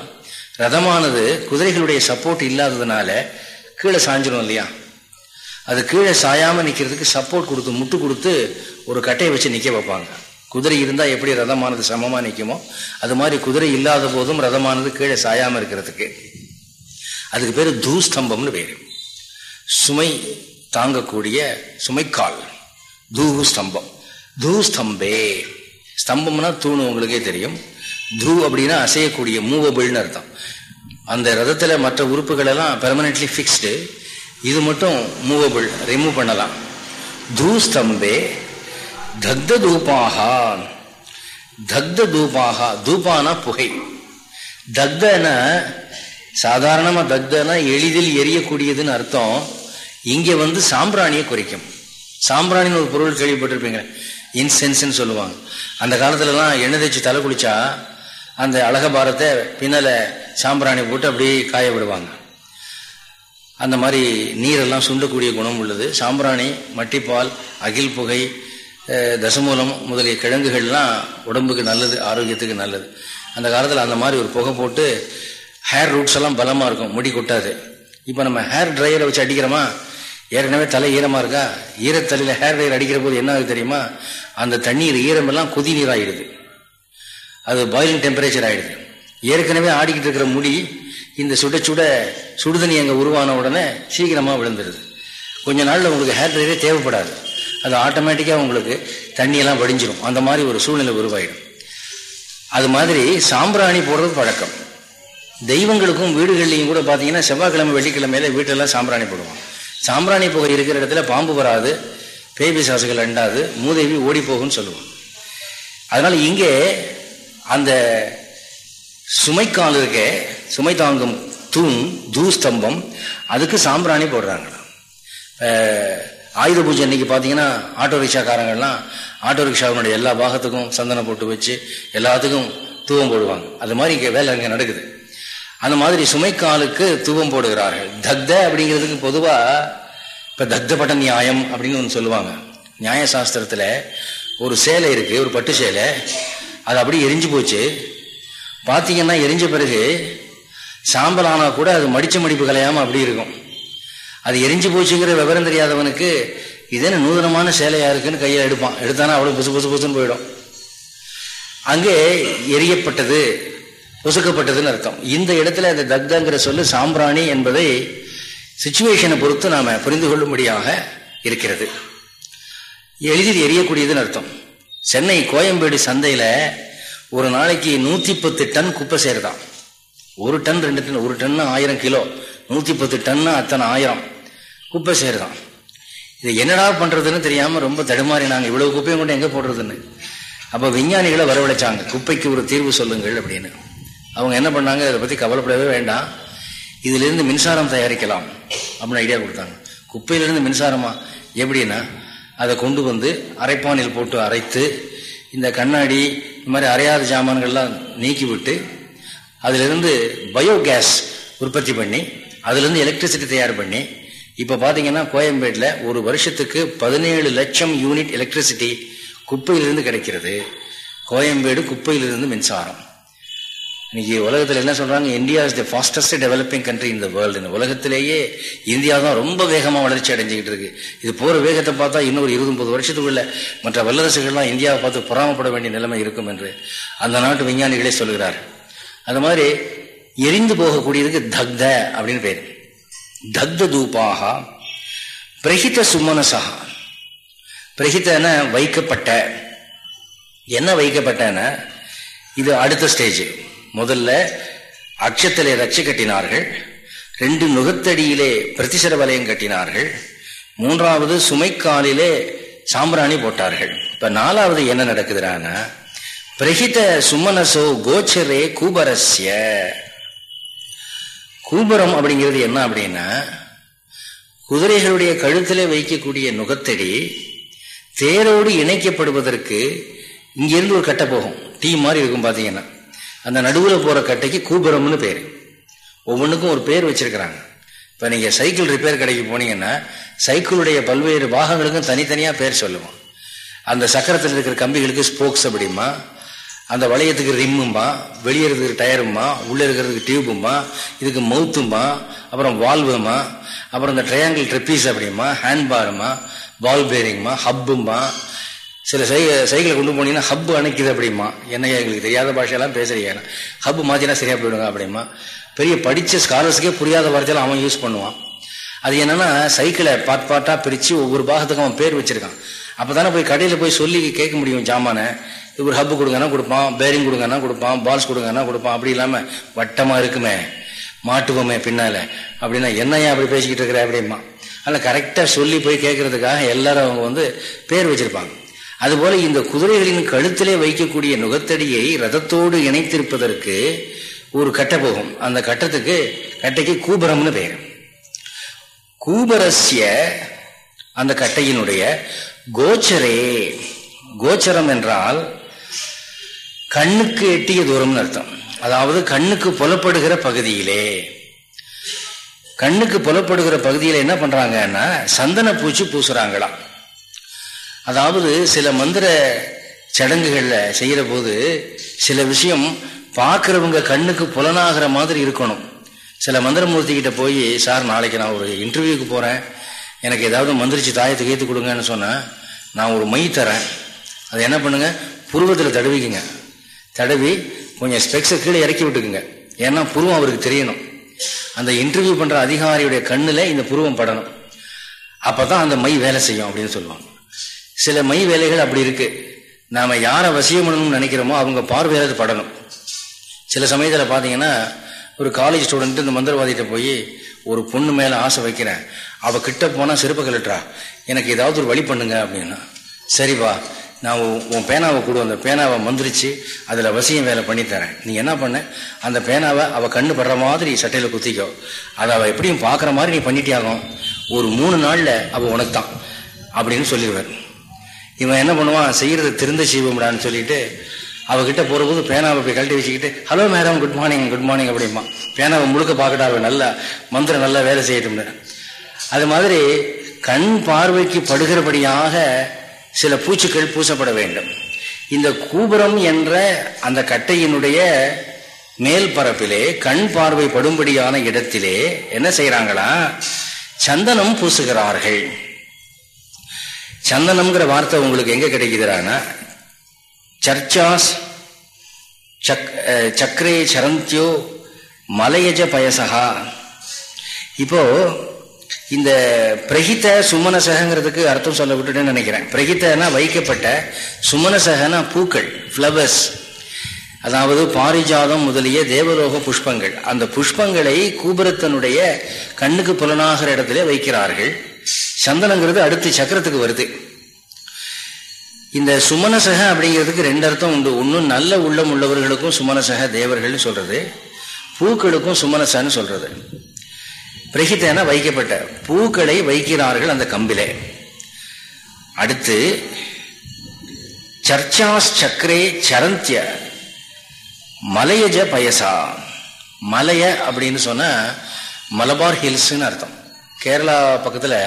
[SPEAKER 1] ரதமானது குதிரைகளுடைய சப்போர்ட் இல்லாததுனால கீழே சாஞ்சிரும் இல்லையா? அது கீழே சாயாமல் நிற்கிறதுக்கு சப்போர்ட் கொடுத்து முட்டு கொடுத்து ஒரு கட்டையை வச்சு நிற்க வைப்பாங்க. குதிரை இருந்தால் எப்படி ரதமானது சமமாக நிற்குமோ அது மாதிரி குதிரை இல்லாத போதும் ரதமானது கீழே சாயாமல் இருக்கிறதுக்கு. அதுக்கு பேர் தூஸ்தம்பம்னு பேர். சுமை தாங்கக்கூடிய சுமைக்கால். தூஹு ஸ்தம்பம் தூ ஸ்தம்பே ஸ்தம்பம்னா தூணு உங்களுக்கே தெரியும். தூ அப்படின்னா அசையக்கூடிய மூவபிள்னு அர்த்தம். அந்த ரதத்தில் மற்ற உறுப்புகள் எல்லாம் பெர்மனன்ட்லி ஃபிக்ஸ்டு இது மட்டும் மூவபிள் ரிமூவ் பண்ணலாம். தூஸ்தம்பே. தக்த தூபாகா தக்த தூபாகா தூபானா புகை. தக்தன சாதாரணமாக தக்தனா எளிதில் எரியக்கூடியதுன்னு அர்த்தம். இங்கே வந்து சாம்பிராணியை குறைக்கும். சாம்பிராணின்னு ஒரு பொருள் கேள்விப்பட்டிருப்பீங்க. இன்சென்ஸ்ன்னு சொல்லுவாங்க. அந்த காலத்துலலாம் எண்ணெய் தேய்ச்சி தலை குளிச்சா அந்த அழகபாரத்தை பின்னல சாம்பிராணி போட்டு அப்படியே காய விடுவாங்க. அந்த மாதிரி நீரெல்லாம் சுண்டக்கூடிய குணம் உள்ளது. சாம்பிராணி மட்டிப்பால் அகில் புகை தசமூலம் முதலிய கிழங்குகள்லாம் உடம்புக்கு நல்லது ஆரோக்கியத்துக்கு நல்லது. அந்த காலத்தில் அந்த மாதிரி ஒரு புகை போட்டு ஹேர் ரூட்ஸ் எல்லாம் பலமாக இருக்கும். முடி கொட்டாது. இப்போ நம்ம ஹேர் ட்ரையரை வச்சு அடிக்கிறோமா? ஏற்கனவே தலை ஈரமாக இருக்கா? ஈரத்தலையில் ஹேர் ட்ரையர் அடிக்கிற போது என்ன ஆகுது தெரியுமா? அந்த தண்ணீர் ஈரமெல்லாம் கொதி நீர் ஆகிடுது அது பாயிலிங் டெம்பரேச்சர் ஆகிடுது ஏற்கனவே ஆடிக்கிட்டு இருக்கிற முடி இந்த சுட சுட சுடுதண்ணி அங்கே உருவான உடனே சீக்கிரமாக விழுந்துருது. கொஞ்ச நாளில் உங்களுக்கு ஹேர் ட்ரையரே தேவைப்படாது. அது ஆட்டோமேட்டிக்காக உங்களுக்கு தண்ணியெல்லாம் வடிஞ்சிடும் அந்த மாதிரி ஒரு சூழ்நிலை உருவாயிடும். அது மாதிரி சாம்பிராணி போடுறது பழக்கம் தெய்வங்களுக்கும் வீடுகள்லையும் கூட பார்த்தீங்கன்னா செவ்வாய்க்கிழமை வெள்ளிக்கிழமையில வீட்டெல்லாம் சாம்பிராணி போடுவாங்க. சாம்பிராணி புகை இருக்கிற இடத்துல பாம்பு வராது பேபி சாசுகள் அண்டாது மூதேவி ஓடி போகும்னு சொல்லுவாங்க. அதனால இங்கே அந்த சுமைக்கால் இருக்க சுமை தாங்கும் தூண் தூஸ்தம்பம் அதுக்கு சாம்பிராணி போடுறாங்க. ஆயுத பூஜை அன்னைக்கு பார்த்தீங்கன்னா ஆட்டோ ரிக்ஷாக்காரங்கள்லாம் ஆட்டோ ரிக்ஷாவினுடைய எல்லா பாகத்துக்கும் சந்தனம் போட்டு வச்சு எல்லாத்துக்கும் தூவம் போடுவாங்க. அது மாதிரி இங்கே வேலை அங்கே நடக்குது. அந்த மாதிரி சுமைக்காலுக்கு தூவம் போடுகிறார்கள். தக்த அப்படிங்கிறதுக்கு பொதுவாக இப்போ தக்தப்பட்ட நியாயம் அப்படின்னு ஒன்று சொல்லுவாங்க. நியாயசாஸ்திரத்தில் ஒரு சேலை இருக்குது ஒரு பட்டு சேலை. அது அப்படியே எரிஞ்சு போச்சு. பார்த்தீங்கன்னா எரிஞ்ச பிறகு சாம்பல் ஆனால் கூட அது மடிச்ச மடிப்பு கலையாமல் அப்படி இருக்கும். அது எரிஞ்சு போச்சுங்கிற விவரம் தெரியாதவனுக்கு இதே நூதனமான சேலையாக இருக்குன்னு கையை எடுப்பான். எடுத்தானா அவ்வளோ புசு புசு புசுன்னு போயிடும். அங்கே எரியப்பட்டது. ஒசுக்கப்பட்டதுன்னு அர்த்தம். இந்த இடத்துல அந்த தக்தங்கிற சொல்லு சாம்பிராணி என்பதை சுச்சுவேஷனை பொறுத்து நாம் புரிந்து கொள்ளும்படியாக இருக்கிறது. எளிதில் எரியக்கூடியதுன்னு அர்த்தம். சென்னை கோயம்பேடு சந்தையில் ஒரு நாளைக்கு நூற்றி பத்து டன் குப்பை சேருதான். ஒரு டன் ரெண்டு டன் ஒரு டன்னு ஆயிரம் கிலோ. நூற்றி பத்து டன்னு அத்தனை ஆயிரம் குப்பை சேருதான். இது என்னடா பண்ணுறதுன்னு தெரியாமல் ரொம்ப தடுமாறி இவ்வளோ குப்பையும் கொண்டு எங்கே போடுறதுன்னு. அப்போ விஞ்ஞானிகளை வரவழைச்சாங்க. குப்பைக்கு ஒரு தீர்வு சொல்லுங்கள் அப்படின்னு. அவங்க என்ன பண்ணாங்க? இதை பற்றி கவலைப்படவே வேண்டாம். இதிலிருந்து மின்சாரம் தயாரிக்கலாம் அப்படின்னு ஐடியா கொடுத்தாங்க. குப்பையிலிருந்து மின்சாரமா? எப்படின்னா அதை கொண்டு வந்து அரைப்பானில் போட்டு அரைத்து இந்த கண்ணாடி இந்த மாதிரி அரையாத ஜாமான்கள்லாம் நீக்கிவிட்டு அதுலேருந்து அதிலிருந்து பயோகேஸ் உற்பத்தி பண்ணி அதுலேருந்து எலக்ட்ரிசிட்டி தயார் பண்ணி இப்போ பார்த்தீங்கன்னா கோயம்பேட்டில் ஒரு வருஷத்துக்கு பதினேழு லட்சம் யூனிட் எலக்ட்ரிசிட்டி குப்பையிலிருந்து கிடைக்கிறது. கோயம்பேடு குப்பையிலிருந்து மின்சாரம். இன்னைக்கு உலகத்தில் என்ன சொல்றாங்க? India is the fastest developing country இந்த வேர்ல்டு உலகத்திலேயே இந்தியா தான் ரொம்ப வேகமாக வளர்ச்சி அடைஞ்சிக்கிட்டு இருக்கு. இது போற வேகத்தை பார்த்தா இன்னொரு இருபது முப்பது வருஷத்துக்குள்ள மற்ற வல்லரசுகள்லாம் இந்தியாவை பார்த்து பொறாமப்பட வேண்டிய நிலைமை இருக்கும் என்று அந்த நாட்டு விஞ்ஞானிகளே சொல்கிறார் அது மாதிரி எரிந்து போகக்கூடியதுக்கு தக்த அப்படின்னு பேர். தக்த தூபாக பிரகித சுமனசா பிரகித்தன வைக்கப்பட்ட. என்ன வைக்கப்பட்டன இது அடுத்த ஸ்டேஜ் முதல்ல அக்ஷத்திலே ரட்சி கட்டினார்கள். ரெண்டு நுகத்தடியிலே பிரதிசர வலயம் கட்டினார்கள். மூன்றாவது சுமைக்காலிலே சாம்பிராணி போட்டார்கள். இப்ப நாலாவது என்ன நடக்குதுன்னா பிரகித சுமனசோ கோச்சரே கூபரஸ்ய. கூபரம் அப்படிங்கிறது என்ன அப்படின்னா குதிரைகளுடைய கழுத்திலே வைக்கக்கூடிய நுகத்தடி தேரோடு இணைக்கப்படுவதற்கு இங்கிருந்து ஒரு கட்டை போகும். டீ மாதிரி இருக்கும் பார்த்தீங்கன்னா அந்த நடுவில் போகிற கட்டைக்கு கூபுரம்னு பேர். ஒவ்வொன்றுக்கும் ஒரு பேர் வச்சிருக்கிறாங்க. இப்போ நீங்கள் சைக்கிள் ரிப்பேர் கடைக்கு போனீங்கன்னா சைக்கிளுடைய பல்வேறு பாகங்களுக்கும் தனித்தனியாக பேர் சொல்லுவோம். அந்த சக்கரத்தில் இருக்கிற கம்பிகளுக்கு ஸ்போக்ஸ் அப்படிமா அந்த வளையத்துக்கு ரிம்மும்பா வெளியே இருக்கிறதுக்கு டயருமா உள்ளே இருக்கிறதுக்கு டியூபுமா இதுக்கு மவுத்துமா அப்புறம் வால்வுமா அப்புறம் இந்த ட்ரையாங்கிள் ட்ரிப்பீஸ் அப்படிமா ஹேண்ட் பாருமா பால் பேரிங்மா ஹப்புமா சில சை சைக்கிளை கொண்டு போனீங்கன்னா ஹப்பு அணைக்குது அப்படிமா என்னையா எங்களுக்கு தெரியாத பாஷையெல்லாம் பேசுறீங்க. ஹப்பு மாற்றினா சரியா போயிடுங்க அப்படிமா பெரிய படித்த ஸ்காலர்ஸுக்கே புரியாத வார்த்தையெல்லாம் அவன் யூஸ் பண்ணுவான். அது என்னன்னா சைக்கிளை பாட் பாட்டாக பிரித்து ஒவ்வொரு பாகத்துக்கும் அவன் பேர் வச்சிருக்கான். அப்போ தானே போய் கடையில் போய் சொல்லி கேட்க முடியும் ஜாமானை. ஒரு ஹப்பு கொடுங்கன்னா கொடுப்பான் பேரிங் கொடுங்கன்னா கொடுப்பான் பால்ஸ் கொடுங்கன்னா கொடுப்பான். அப்படி இல்லாமல் வட்டமாக இருக்குமே மாட்டுவோமே பின்னால். அப்படின்னா என்னையா அப்படி பேசிக்கிட்டு இருக்கிற அப்படிமா அதில் கரெக்டாக சொல்லி போய் கேட்கறதுக்காக எல்லாரும் அவங்க வந்து பேர் வச்சிருப்பாங்க. அதுபோல இந்த குதிரைகளின் கழுத்திலே வைக்கக்கூடிய நுகத்தடியை ரதத்தோடு இணைத்திருப்பதற்கு ஒரு கட்டை போகும் அந்த கட்டத்துக்கு கட்டைக்கு கூபரம்னு பெயர் கூபரஸ்ய அந்த கட்டையினுடைய கோச்சரே. கோச்சரம் என்றால் கண்ணுக்கு எட்டிய தூரம்னு அர்த்தம். அதாவது கண்ணுக்கு புலப்படுகிற பகுதியிலே. கண்ணுக்கு புலப்படுகிற பகுதியில் என்ன பண்றாங்கன்னா சந்தன பூச்சி பூசுறாங்களாம். அதாவது சில மந்திர சடங்குகளில் செய்கிற போது சில விஷயம் பார்க்குறவங்க கண்ணுக்கு புலனாகிற மாதிரி இருக்கணும். சில மந்திரமூர்த்தி கிட்ட போய் சார் நாளைக்கு நான் ஒரு இன்டர்வியூக்கு போகிறேன் எனக்கு ஏதாவது மந்திரிச்சு தாயத்தை கேத்து கொடுங்கன்னு சொன்னேன் நான் ஒரு மை தரேன். அதை என்ன பண்ணுங்க? புருவத்தில் தடவிக்குங்க. தடவி கொஞ்சம் ஸ்பெக்ஸை கீழே இறக்கி விட்டுக்குங்க. ஏன்னா புருவம் அவருக்கு தெரியணும். அந்த இன்டர்வியூ பண்ணுற அதிகாரியுடைய கண்ணில் இந்த புருவம் படணும். அப்போ தான் அந்த மை வேலை செய்யும் அப்படின்னு சொல்லுவாங்க. சில மை வேலைகள் அப்படி இருக்கு. நாம யாரை வசியம் பண்ணணும்னு நினைக்கிறோமோ அவங்க பார்வையில படணும். சில சமயத்தில் பார்த்தீங்கன்னா ஒரு காலேஜ் ஸ்டூடெண்ட் இந்த மந்திரவாதிகிட்ட போய் ஒரு பொண்ணு மேலே ஆசை வைக்கிறேன். அவள் கிட்ட போனால் சிறப்பு கழட்டுறா. எனக்கு ஏதாவது ஒரு வழி பண்ணுங்க அப்படின்னா. சரிப்பா நான் உன் பேனாவை கொடு. அந்த பேனாவை மந்திரிச்சு அதில் வசியம் வேலை பண்ணித்தரேன் நீ என்ன பண்ண? அந்த பேனாவை அவள் கண்ணு படுற மாதிரி சட்டையில் குத்திக்கோ. அதை அவள் எப்படியும் பார்க்குற மாதிரி நீ பண்ணிட்டியாகும் ஒரு மூணு நாளில் அவள் உனக்கு தான் அப்படின்னு சொல்லிடுவார் இவன் என்ன பண்ணுவான்? செய்யறது திருந்த செய்வோம்டான்னு சொல்லிட்டு அவகிட்ட போகிறபோது பேனாவை போய் கழட்டி வச்சுக்கிட்டு hello madam good morning good morning அப்படிமா பேனாவை முழுக்க பார்க்கட்டா அவன் நல்லா மந்திரம் நல்லா வேலை செய்யட்டும்னு. அது மாதிரி கண் பார்வைக்கு படுகிறபடியாக சில பூச்சிகள் பூசப்பட வேண்டும். இந்த கூபுரம் என்ற அந்த கட்டையினுடைய மேல் பரப்பிலே கண் பார்வை படும்படியான இடத்திலே என்ன செய்யறாங்களா சந்தனம் பூசுகிறார்கள். சந்தனம்ங்கிற வார்த்தை உங்களுக்கு எங்க கிடைக்குதுறானா சர்ச்சாஸ் சக் சக்கரே சரந்தியோ மலையஜ பயசகா இப்போ இந்த பிரகித சுமனசகங்கிறதுக்கு அர்த்தம் சொல்ல விட்டுட்டேன்னு நினைக்கிறேன். பிரகித்தனா வைக்கப்பட்ட சுமனசகனா பூக்கள் ஃப்ளவர்ஸ் அதாவது பாரிஜாதம் முதலிய தேவலோக புஷ்பங்கள். அந்த புஷ்பங்களை கூபுரத்தனுடைய கண்ணுக்கு புலனாகிற இடத்துல வைக்கிறார்கள். சந்தனங்கிறது அடுத்து சக்கரத்துக்கு வருது. இந்த சுமனசக அப்படிங்கிறதுக்கு ரெண்டு அர்த்தம் உண்டு. ஒன்றும் நல்ல உள்ளம் உள்ளவர்களுக்கும் சுமனசக தேவர்கள்னு சொல்றது. பூக்களுக்கும் சுமனசன்னு சொல்றது. பிரகித்தன வைக்கப்பட்ட பூக்களை வைக்கிறார்கள் அந்த கம்பிலே. அடுத்து சர்ச்சாஸ் சக்கரே சரந்திய மலையஜ பயசா. மலைய அப்படின்னு சொன்ன மலபார் ஹில்ஸ்ன்னு அர்த்தம். கேரளா பக்கத்தில்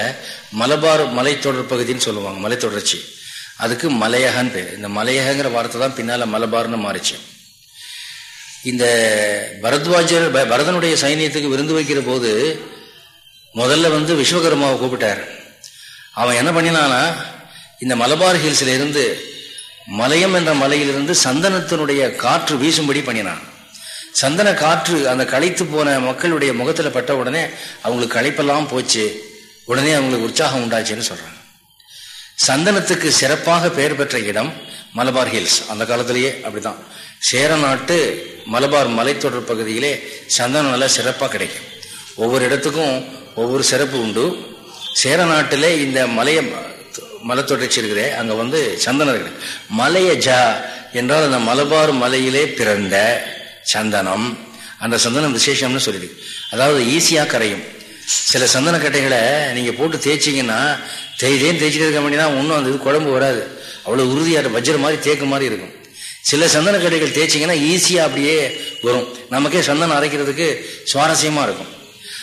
[SPEAKER 1] மலபார் மலைத்தொடர் பகுதின்னு சொல்லுவாங்க மலைத்தொடர்ச்சி. அதுக்கு மலையகன்னு பேர் இந்த மலையகங்கிற வார்த்தை தான் பின்னால் மலபார்னு மாறிச்சு. இந்த பரத்வாஜர் பரதனுடைய சைனியத்துக்கு விருந்து வைக்கிற போது முதல்ல வந்து விஸ்வகர்மாவை கூப்பிட்டார். அவன் என்ன பண்ணினானா இந்த மலபார் ஹில்ஸில் இருந்து மலையம் என்ற மலையிலிருந்து சந்தனத்தினுடைய காற்று வீசும்படி பண்ணினான். சந்தன காற்று அந்த களைத்து போன மக்களுடைய முகத்தில் பட்ட உடனே அவங்களுக்கு களைப்பெல்லாம் போச்சு. உடனே அவங்களுக்கு உற்சாகம் உண்டாச்சுன்னு சொல்றாங்க. சந்தனத்துக்கு சிறப்பாக பெயர் பெற்ற இடம் மலபார் ஹில்ஸ். அந்த காலத்திலேயே அப்படிதான். சேர நாட்டு மலபார் மலைத்தொடர் பகுதியிலே சந்தனம் நல்லா சிறப்பாக கிடைக்கும். ஒவ்வொரு இடத்துக்கும் ஒவ்வொரு சிறப்பு உண்டு. சேர நாட்டில் இந்த மலையை மலைத்தொடர்ச்சி இருக்கிற அங்கே வந்து சந்தனம் இருக்கு. மலைய ஜா என்றால் அந்த மலபார் மலையிலே பிறந்த சந்தனம். அந்த சந்தனம் விசேஷம்னு சொல்லிடு. அதாவது ஈஸியாக கரையும். சில சந்தனக்கட்டைகளை நீங்கள் போட்டு தேய்ச்சிங்கன்னா தேய்தேன்னு தேய்ச்சிட்டு இருக்க வேண்டியனா ஒன்றும் அந்த இது குழம்பு வராது. அவ்வளோ உறுதியாக வஜ்ர மாதிரி தேக்கு மாதிரி இருக்கும். சில சந்தனக்கட்டைகள் தேய்ச்சிங்கன்னா ஈஸியாக அப்படியே வரும். நமக்கே சந்தனம் அரைக்கிறதுக்கு சுவாரஸ்யமாக இருக்கும்.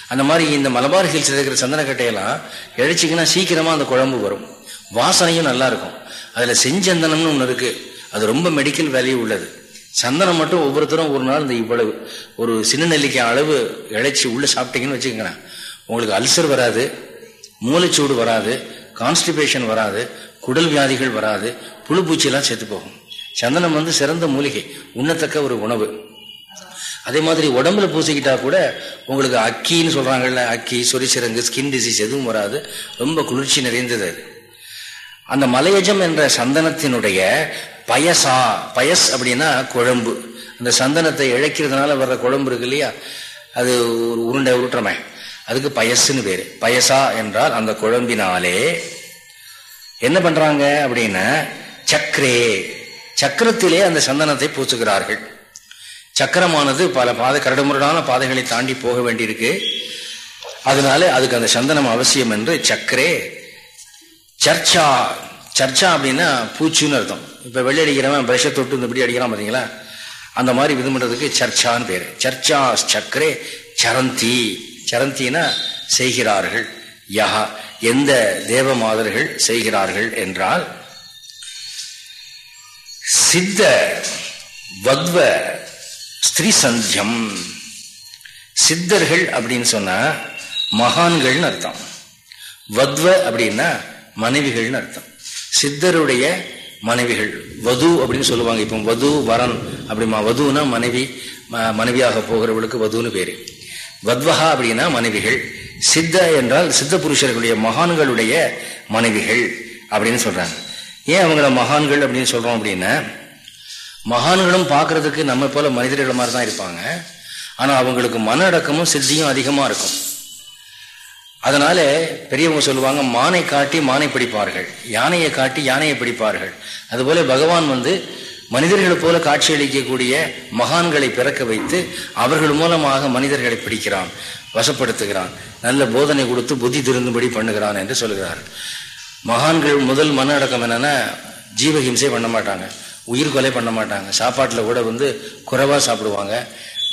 [SPEAKER 1] அந்த மாதிரி இந்த மலபார் ஹில்ஸ் இருக்கிற சந்தனக்கட்டையெல்லாம் இழைச்சிங்கன்னா சீக்கிரமாக அந்த குழம்பு வரும். வாசனையும் நல்லா இருக்கும். அதில் செஞ்சந்தனம்னு ஒன்று இருக்குது அது ரொம்ப மெடிக்கல் வேல்யூ உள்ளது. சந்தனம் மட்டும் ஒவ்வொருத்தரும் ஒரு நாள் இந்த இவ்வளவு ஒரு சின்ன நெல்லிக்காய் அளவு இழைச்சி உள்ள சாப்பிட்டீங்கன்னு வச்சுக்கோங்களேன். உங்களுக்கு அல்சர் வராது மூளைச்சூடு வராது கான்ஸ்டிபேஷன் வராது குடல் வியாதிகள் வராது புழு பூச்சியெல்லாம் செத்து போகும். சந்தனம் வந்து சிறந்த மூலிகை உண்ணத்தக்க ஒரு உணவு. அதே மாதிரி உடம்புல பூசிக்கிட்டா கூட உங்களுக்கு அக்கின்னு சொல்றாங்கல்ல அக்கி சொரிசிறங்கு ஸ்கின் டிசீஸ் எதுவும் வராது. ரொம்ப குளிர்ச்சி நிறைந்தது அது. அந்த மலையஜம் என்ற சந்தனத்தினுடைய பயசா பயஸ் அப்படின்னா குழம்பு. அந்த சந்தனத்தை இழைக்கிறதுனால வர்ற குழம்பு இருக்கு இல்லையா? அது ஒரு உருண்டை உருட்டுறமே. அதுக்கு பயசுன்னு பேரு. பயசா என்றால் அந்த குழம்பினாலே என்ன பண்றாங்க அப்படின்னா சக்கரே சக்கரத்திலே அந்த சந்தனத்தை பூசுகிறார்கள். சக்கரமானது பல பாதை கரடுமுரடான பாதைகளை தாண்டி போக வேண்டியிருக்கு. அதனால அதுக்கு அந்த சந்தனம் அவசியம் என்று சக்கரே சர்ச்சா சர்ச்சா அப்படின்னா பூச்சின்னு அர்த்தம். இப்ப வெள்ளை அடிக்கிறவன் பிரஷ தொட்டு இந்தபடி அடிக்கிறான் பார்த்தீங்களா அந்த மாதிரி இது பண்றதுக்கு சர்ச்சான்னு பேரு. சர்ச்சா சக்கரே சரந்தி. சரந்தினா செய்கிறார்கள். யா எந்த தேவ மாதர்கள் செய்கிறார்கள் என்றால் சித்த வத்வ ஸ்திரீ சந்தியம். சித்தர்கள் அப்படின்னு சொன்னா மகான்கள்னு அர்த்தம். வத்வ அப்படின்னா மனைவிகள்னு அர்த்தம். சித்தருடைய மனைவிகள் வது அப்படின்னு சொல்லுவாங்க. இப்போ வது வரன் அப்படிமா வதுனா மனைவி மனைவியாக போகிறவளுக்கு வதுன்னு பேரு. வத்வஹா அப்படின்னா மனைவிகள். சித்த என்றால் சித்த புருஷர்களுடைய மகான்களுடைய மனைவிகள் அப்படின்னு சொல்றாங்க. ஏன் அவங்கள மகான்கள் அப்படின்னு சொல்றோம் அப்படின்னா மகான்களும் பார்க்கறதுக்கு நம்ம போல மனிதர்கள் மாதிரி தான் இருப்பாங்க. ஆனா அவங்களுக்கு மன அடக்கமும் சித்தியும் அதிகமா இருக்கும். அதனால பெரியவங்க சொல்லுவாங்க மானை காட்டி மானை பிடிப்பார்கள். யானையை காட்டி யானையை பிடிப்பார்கள். அதுபோல பகவான் வந்து மனிதர்களை போல காட்சியளிக்கக்கூடிய மகான்களை பிறக்க வைத்து அவர்கள் மூலமாக மனிதர்களை பிடிக்கிறான் வசப்படுத்துகிறான் நல்ல போதனை கொடுத்து புத்தி திருந்தும்படி பண்ணுகிறான் என்று சொல்கிறார். மகான்கள் முதல் மன அடக்கம் என்னன்னா ஜீவஹிம்சை பண்ண மாட்டாங்க. உயிர் கொலை பண்ண மாட்டாங்க. சாப்பாட்டில் கூட வந்து குறைவாக சாப்பிடுவாங்க.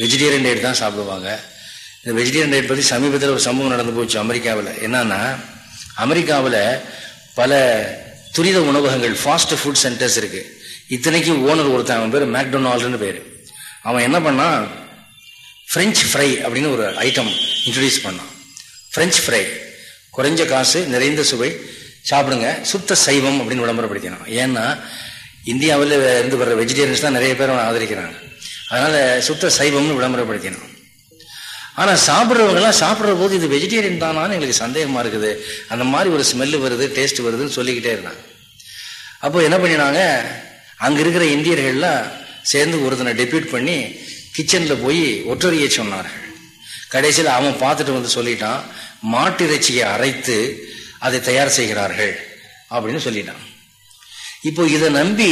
[SPEAKER 1] வெஜிடேரியன் டேட் தான் சாப்பிடுவாங்க. இந்த வெஜிடேரியன் டயட் பற்றி சமீபத்தில் ஒரு சம்பவம் நடந்து போச்சு அமெரிக்காவில். என்னன்னா அமெரிக்காவில் பல துரித உணவகங்கள் ஃபாஸ்ட் ஃபுட் சென்டர்ஸ் இருக்கு. இத்தனைக்கும் ஓனர் ஒருத்தன் அவன் பேர் மேக்டொனால்டுன்னு பேர். அவன் என்ன பண்ணான் ஃப்ரெஞ்ச் ஃப்ரை அப்படின்னு ஒரு ஐட்டம் இன்ட்ரடியூஸ் பண்ணான். ஃப்ரெஞ்ச் ஃப்ரை குறைஞ்ச காசு நிறைந்த சுவை சாப்பிடுங்க சுத்த சைவம் அப்படின்னு விளம்பரப்படுத்தினான். ஏன்னா இந்தியாவில் இருந்து வர்ற வெஜிடேரியன்ஸ் தான் நிறைய பேர் அவன் ஆதரிக்கிறாங்க. அதனால சுத்த சைவம்னு விளம்பரப்படுத்தினான். ஆனால் சாப்பிட்றவங்கலாம் சாப்பிட்ற போது இது வெஜிடேரியன் தானான்னு எங்களுக்கு சந்தேகமாக இருக்குது. அந்த மாதிரி ஒரு ஸ்மெல்லு வருது டேஸ்ட் வருதுன்னு சொல்லிக்கிட்டே இருந்தாங்க. அப்போ என்ன பண்ணினாங்க? அங்கே இருக்கிற இந்தியர்கள்லாம் சேர்ந்து ஒருத்தனை டெபியூட் பண்ணி கிச்சனில் போய் ஒற்றறிய சொன்னார்கள். கடைசியில் அவன் பார்த்துட்டு வந்து சொல்லிட்டான் மாட்டு இறைச்சியை அரைத்து அதை தயார் செய்கிறார்கள் அப்படின்னு சொல்லிட்டான். இப்போ இதை நம்பி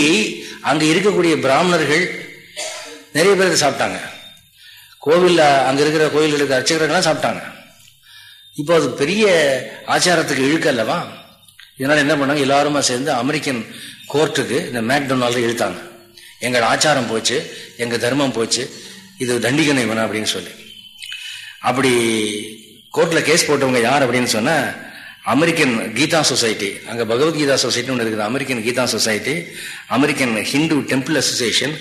[SPEAKER 1] அங்கே இருக்கக்கூடிய பிராமணர்கள் நிறைய பேர் சாப்பிட்டாங்க. கோவில் அங்க இருக்கிற கோயில்களுக்கு அர்ச்சகர்கள்லாம் சாப்பிட்டாங்க. இப்போ அது பெரிய ஆச்சாரத்துக்கு இழுக்க அல்லவா? இதனால என்ன பண்ணாங்க? எல்லாருமா சேர்ந்து அமெரிக்கன் கோர்ட்டுக்கு இந்த மேக்டொனால்டு இழுத்தாங்க. எங்கள் ஆச்சாரம் போச்சு எங்க தர்மம் போச்சு இது தண்டிக்கணும் வேணும் அப்படின்னு சொல்லி. அப்படி கோர்ட்டில் கேஸ் போட்டவங்க யார் அப்படின்னு சொன்னால் அமெரிக்கன் கீதா சொசைட்டி. அங்கே பகவத்கீதா சொசைட்டி ஒன்று இருக்குது American Gita society American Hindu temple association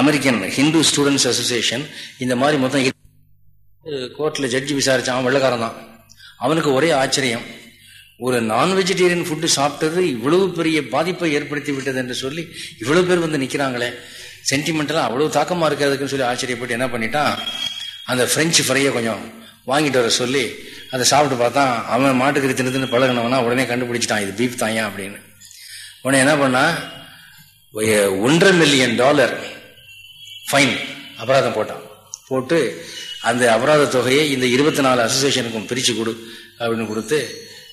[SPEAKER 1] American Hindu students association இந்த மாதிரி மொத்தம் கோர்ட்டில் ஜட்ஜி விசாரிச்சான் வெள்ளக்காரன் தான். அவனுக்கு ஒரே ஆச்சரியம். ஒரு நான் வெஜிடேரியன் ஃபுட்டு சாப்பிட்டது இவ்வளவு பெரிய பாதிப்பை ஏற்படுத்தி விட்டது என்று சொல்லி இவ்வளவு பேர் வந்து நிற்கிறாங்களே சென்டிமெண்டெல்லாம் அவ்வளவு தாக்கமாக இருக்கிறதுக்குன்னு சொல்லி ஆச்சரியப்பட்டு என்ன பண்ணிட்டான்? அந்த பிரெஞ்சு ஃப்ரையை கொஞ்சம் வாங்கிட்டு வர சொல்லி அதை சாப்பிட்டு பார்த்தா அவன் மாட்டுக்கறி தின்னு தின்னு பழகினவனா உடனே கண்டுபிடிச்சிட்டான் இது பீப் தாயா அப்படின்னு. உடனே என்ன பண்ணா ஒன்றரை மில்லியன் டாலர் ஃபைன் அபராதம் போட்டான். போட்டு அந்த அபராத தொகையை இந்த இருபத்தி நாலு அசோசியேஷனுக்கும் பிரித்து கொடு அப்படின்னு கொடுத்து